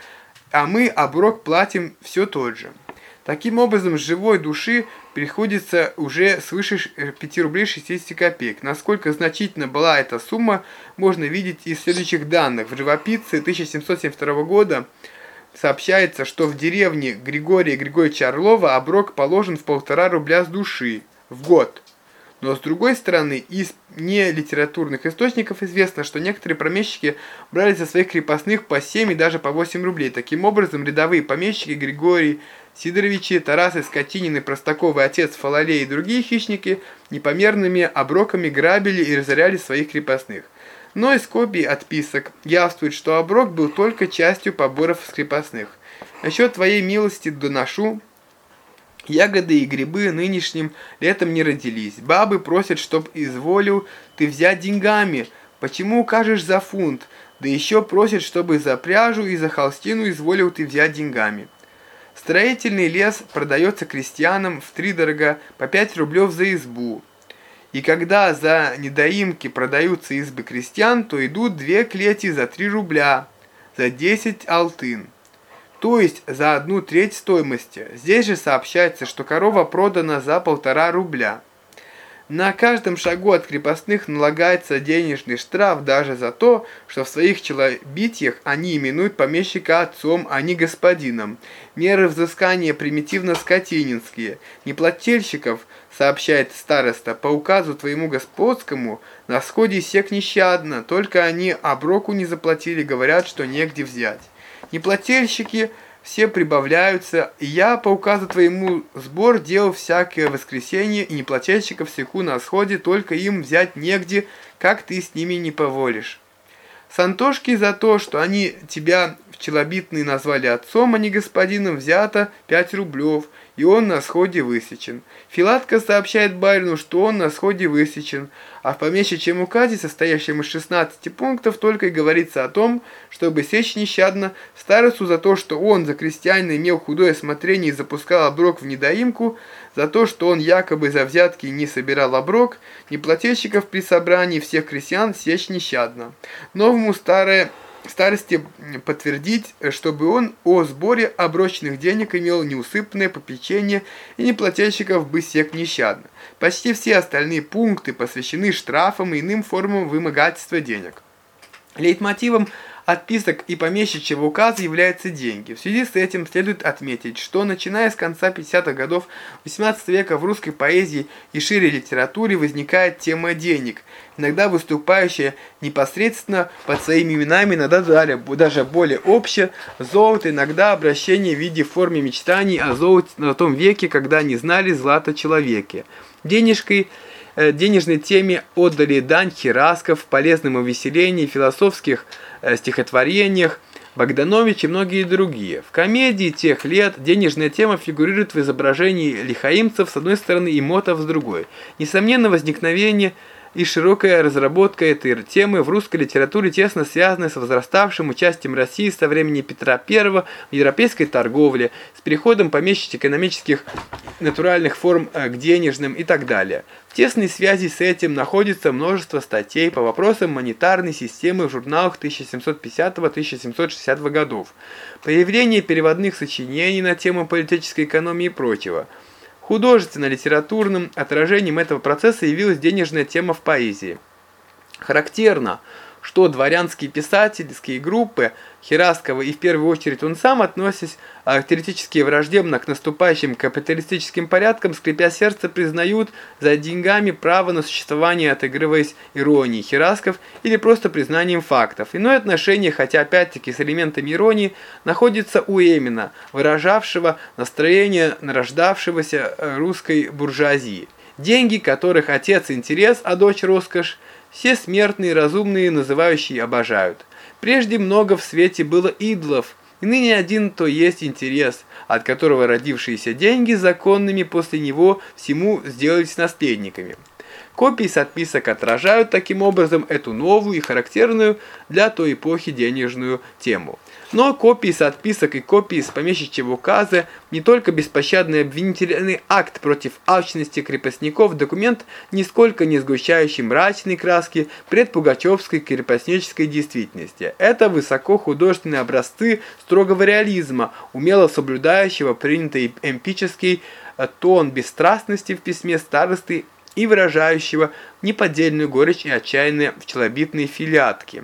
а мы оброк платим все тот же. Таким образом, живой души приходится уже свыше 5 рублей 60 копеек. Насколько значительна была эта сумма, можно видеть из следующих данных. В живописце 1772 года сообщается, что в деревне Григория Григорьевича Орлова оброк положен в полтора рубля с души в год. Но с другой стороны, из нелитературных источников известно, что некоторые помещики брали за своих крепостных по 7 и даже по 8 рублей. Таким образом, рядовые помещики Григорий Сидоровичи, Тарасы, Скотинины, Простаковый, отец Фалалей и другие хищники непомерными оброками грабили и разоряли своих крепостных. Но из копий отписок явствует, что оброк был только частью поборов с крепостных. Насчет твоей милости доношу, Ягоды и грибы нынешним летом не родились. Бабы просят, чтоб изволил ты взять деньгами. Почему укажешь за фунт? Да еще просят, чтобы за пряжу и за холстину изволил ты взять деньгами. Строительный лес продается крестьянам втридорога по 5 рублев за избу. И когда за недоимки продаются избы крестьян, то идут две клети за 3 рубля, за 10 алтын то есть за одну треть стоимости. Здесь же сообщается, что корова продана за полтора рубля. На каждом шагу от крепостных налагается денежный штраф даже за то, что в своих челобитиях они именуют помещика отцом, а не господином. Меры взыскания примитивно-скотининские. Неплательщиков, сообщает староста, по указу твоему господскому, на сходе сек нещадно, только они оброку не заплатили, говорят, что негде взять. Неплательщики все прибавляются, и я по указу твоему сбор делал всякое воскресенье, и неплательщиков секу на сходе, только им взять негде, как ты с ними не поволишь. Сантошки за то, что они тебя в челобитный назвали отцом, а не господином, взято пять рублев, и он на сходе высечен. Филатка сообщает барину, что он на сходе высечен, а в помещичьем указе, состоящем из 16 пунктов, только и говорится о том, чтобы сечь нещадно старосту за то, что он за крестьянина имел худое смотрение и запускал оброк в недоимку, за то, что он якобы за взятки не собирал оброк, неплательщиков при собрании всех крестьян сечь нещадно. Новому старое старости подтвердить, чтобы он о сборе оброчных денег имел неусыпное попечение и неплательщиков бы сек нещадно. Почти все остальные пункты посвящены штрафам и иным формам вымогательства денег. Лейтмотивом отписок и помещичьего указа являются деньги. В связи с этим следует отметить, что начиная с конца 50-х годов 18 века в русской поэзии и шире литературе возникает тема денег, иногда выступающая непосредственно под своими именами, иногда даже более общее, золото, иногда обращение в виде формы мечтаний о золоте на том веке, когда не знали злато человеке. Денежкой э, денежной теме отдали дань Херасков в полезном увеселении, философских стихотворениях, Богданович и многие другие. В комедии тех лет денежная тема фигурирует в изображении лихаимцев с одной стороны и мотов с другой. Несомненно, возникновение и широкая разработка этой темы в русской литературе тесно связаны с возраставшим участием России со времени Петра I в европейской торговле, с переходом помещичьих-экономических натуральных форм э, к денежным и так далее. В тесной связи с этим находится множество статей по вопросам монетарной системы в журналах 1750-1760 годов, появление переводных сочинений на тему политической экономии и прочего – Художественно-литературным отражением этого процесса явилась денежная тема в поэзии. Характерно, что дворянские писательские группы Хераскова и в первую очередь он сам, относясь а, теоретически враждебно к наступающим капиталистическим порядкам, скрипя сердце, признают за деньгами право на существование, отыгрываясь иронией Херасков или просто признанием фактов. Иное отношение, хотя опять-таки с элементами иронии, находится у Эмина, выражавшего настроение нарождавшегося э, русской буржуазии. Деньги, которых отец интерес, а дочь роскошь, все смертные разумные называющие обожают. Прежде много в свете было идолов, и ныне один то есть интерес, от которого родившиеся деньги законными после него всему сделались наследниками. Копии с отписок отражают таким образом эту новую и характерную для той эпохи денежную тему. Но копии с отписок и копии с помещичьего указа не только беспощадный обвинительный акт против алчности крепостников, документ, нисколько не сгущающий мрачной краски предпугачевской крепостнической действительности. Это высоко художественные образцы строгого реализма, умело соблюдающего принятый эмпический э, тон бесстрастности в письме старосты и выражающего неподдельную горечь и отчаяние в челобитной филиатке.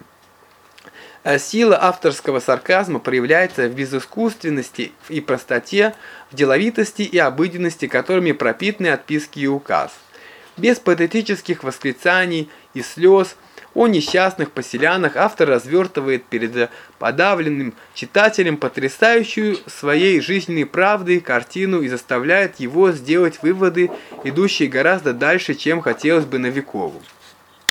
А сила авторского сарказма проявляется в безыскусственности и простоте, в деловитости и обыденности, которыми пропитаны отписки и указ. Без патетических восклицаний и слез о несчастных поселянах автор развертывает перед подавленным читателем потрясающую своей жизненной правдой картину и заставляет его сделать выводы, идущие гораздо дальше, чем хотелось бы Новикову.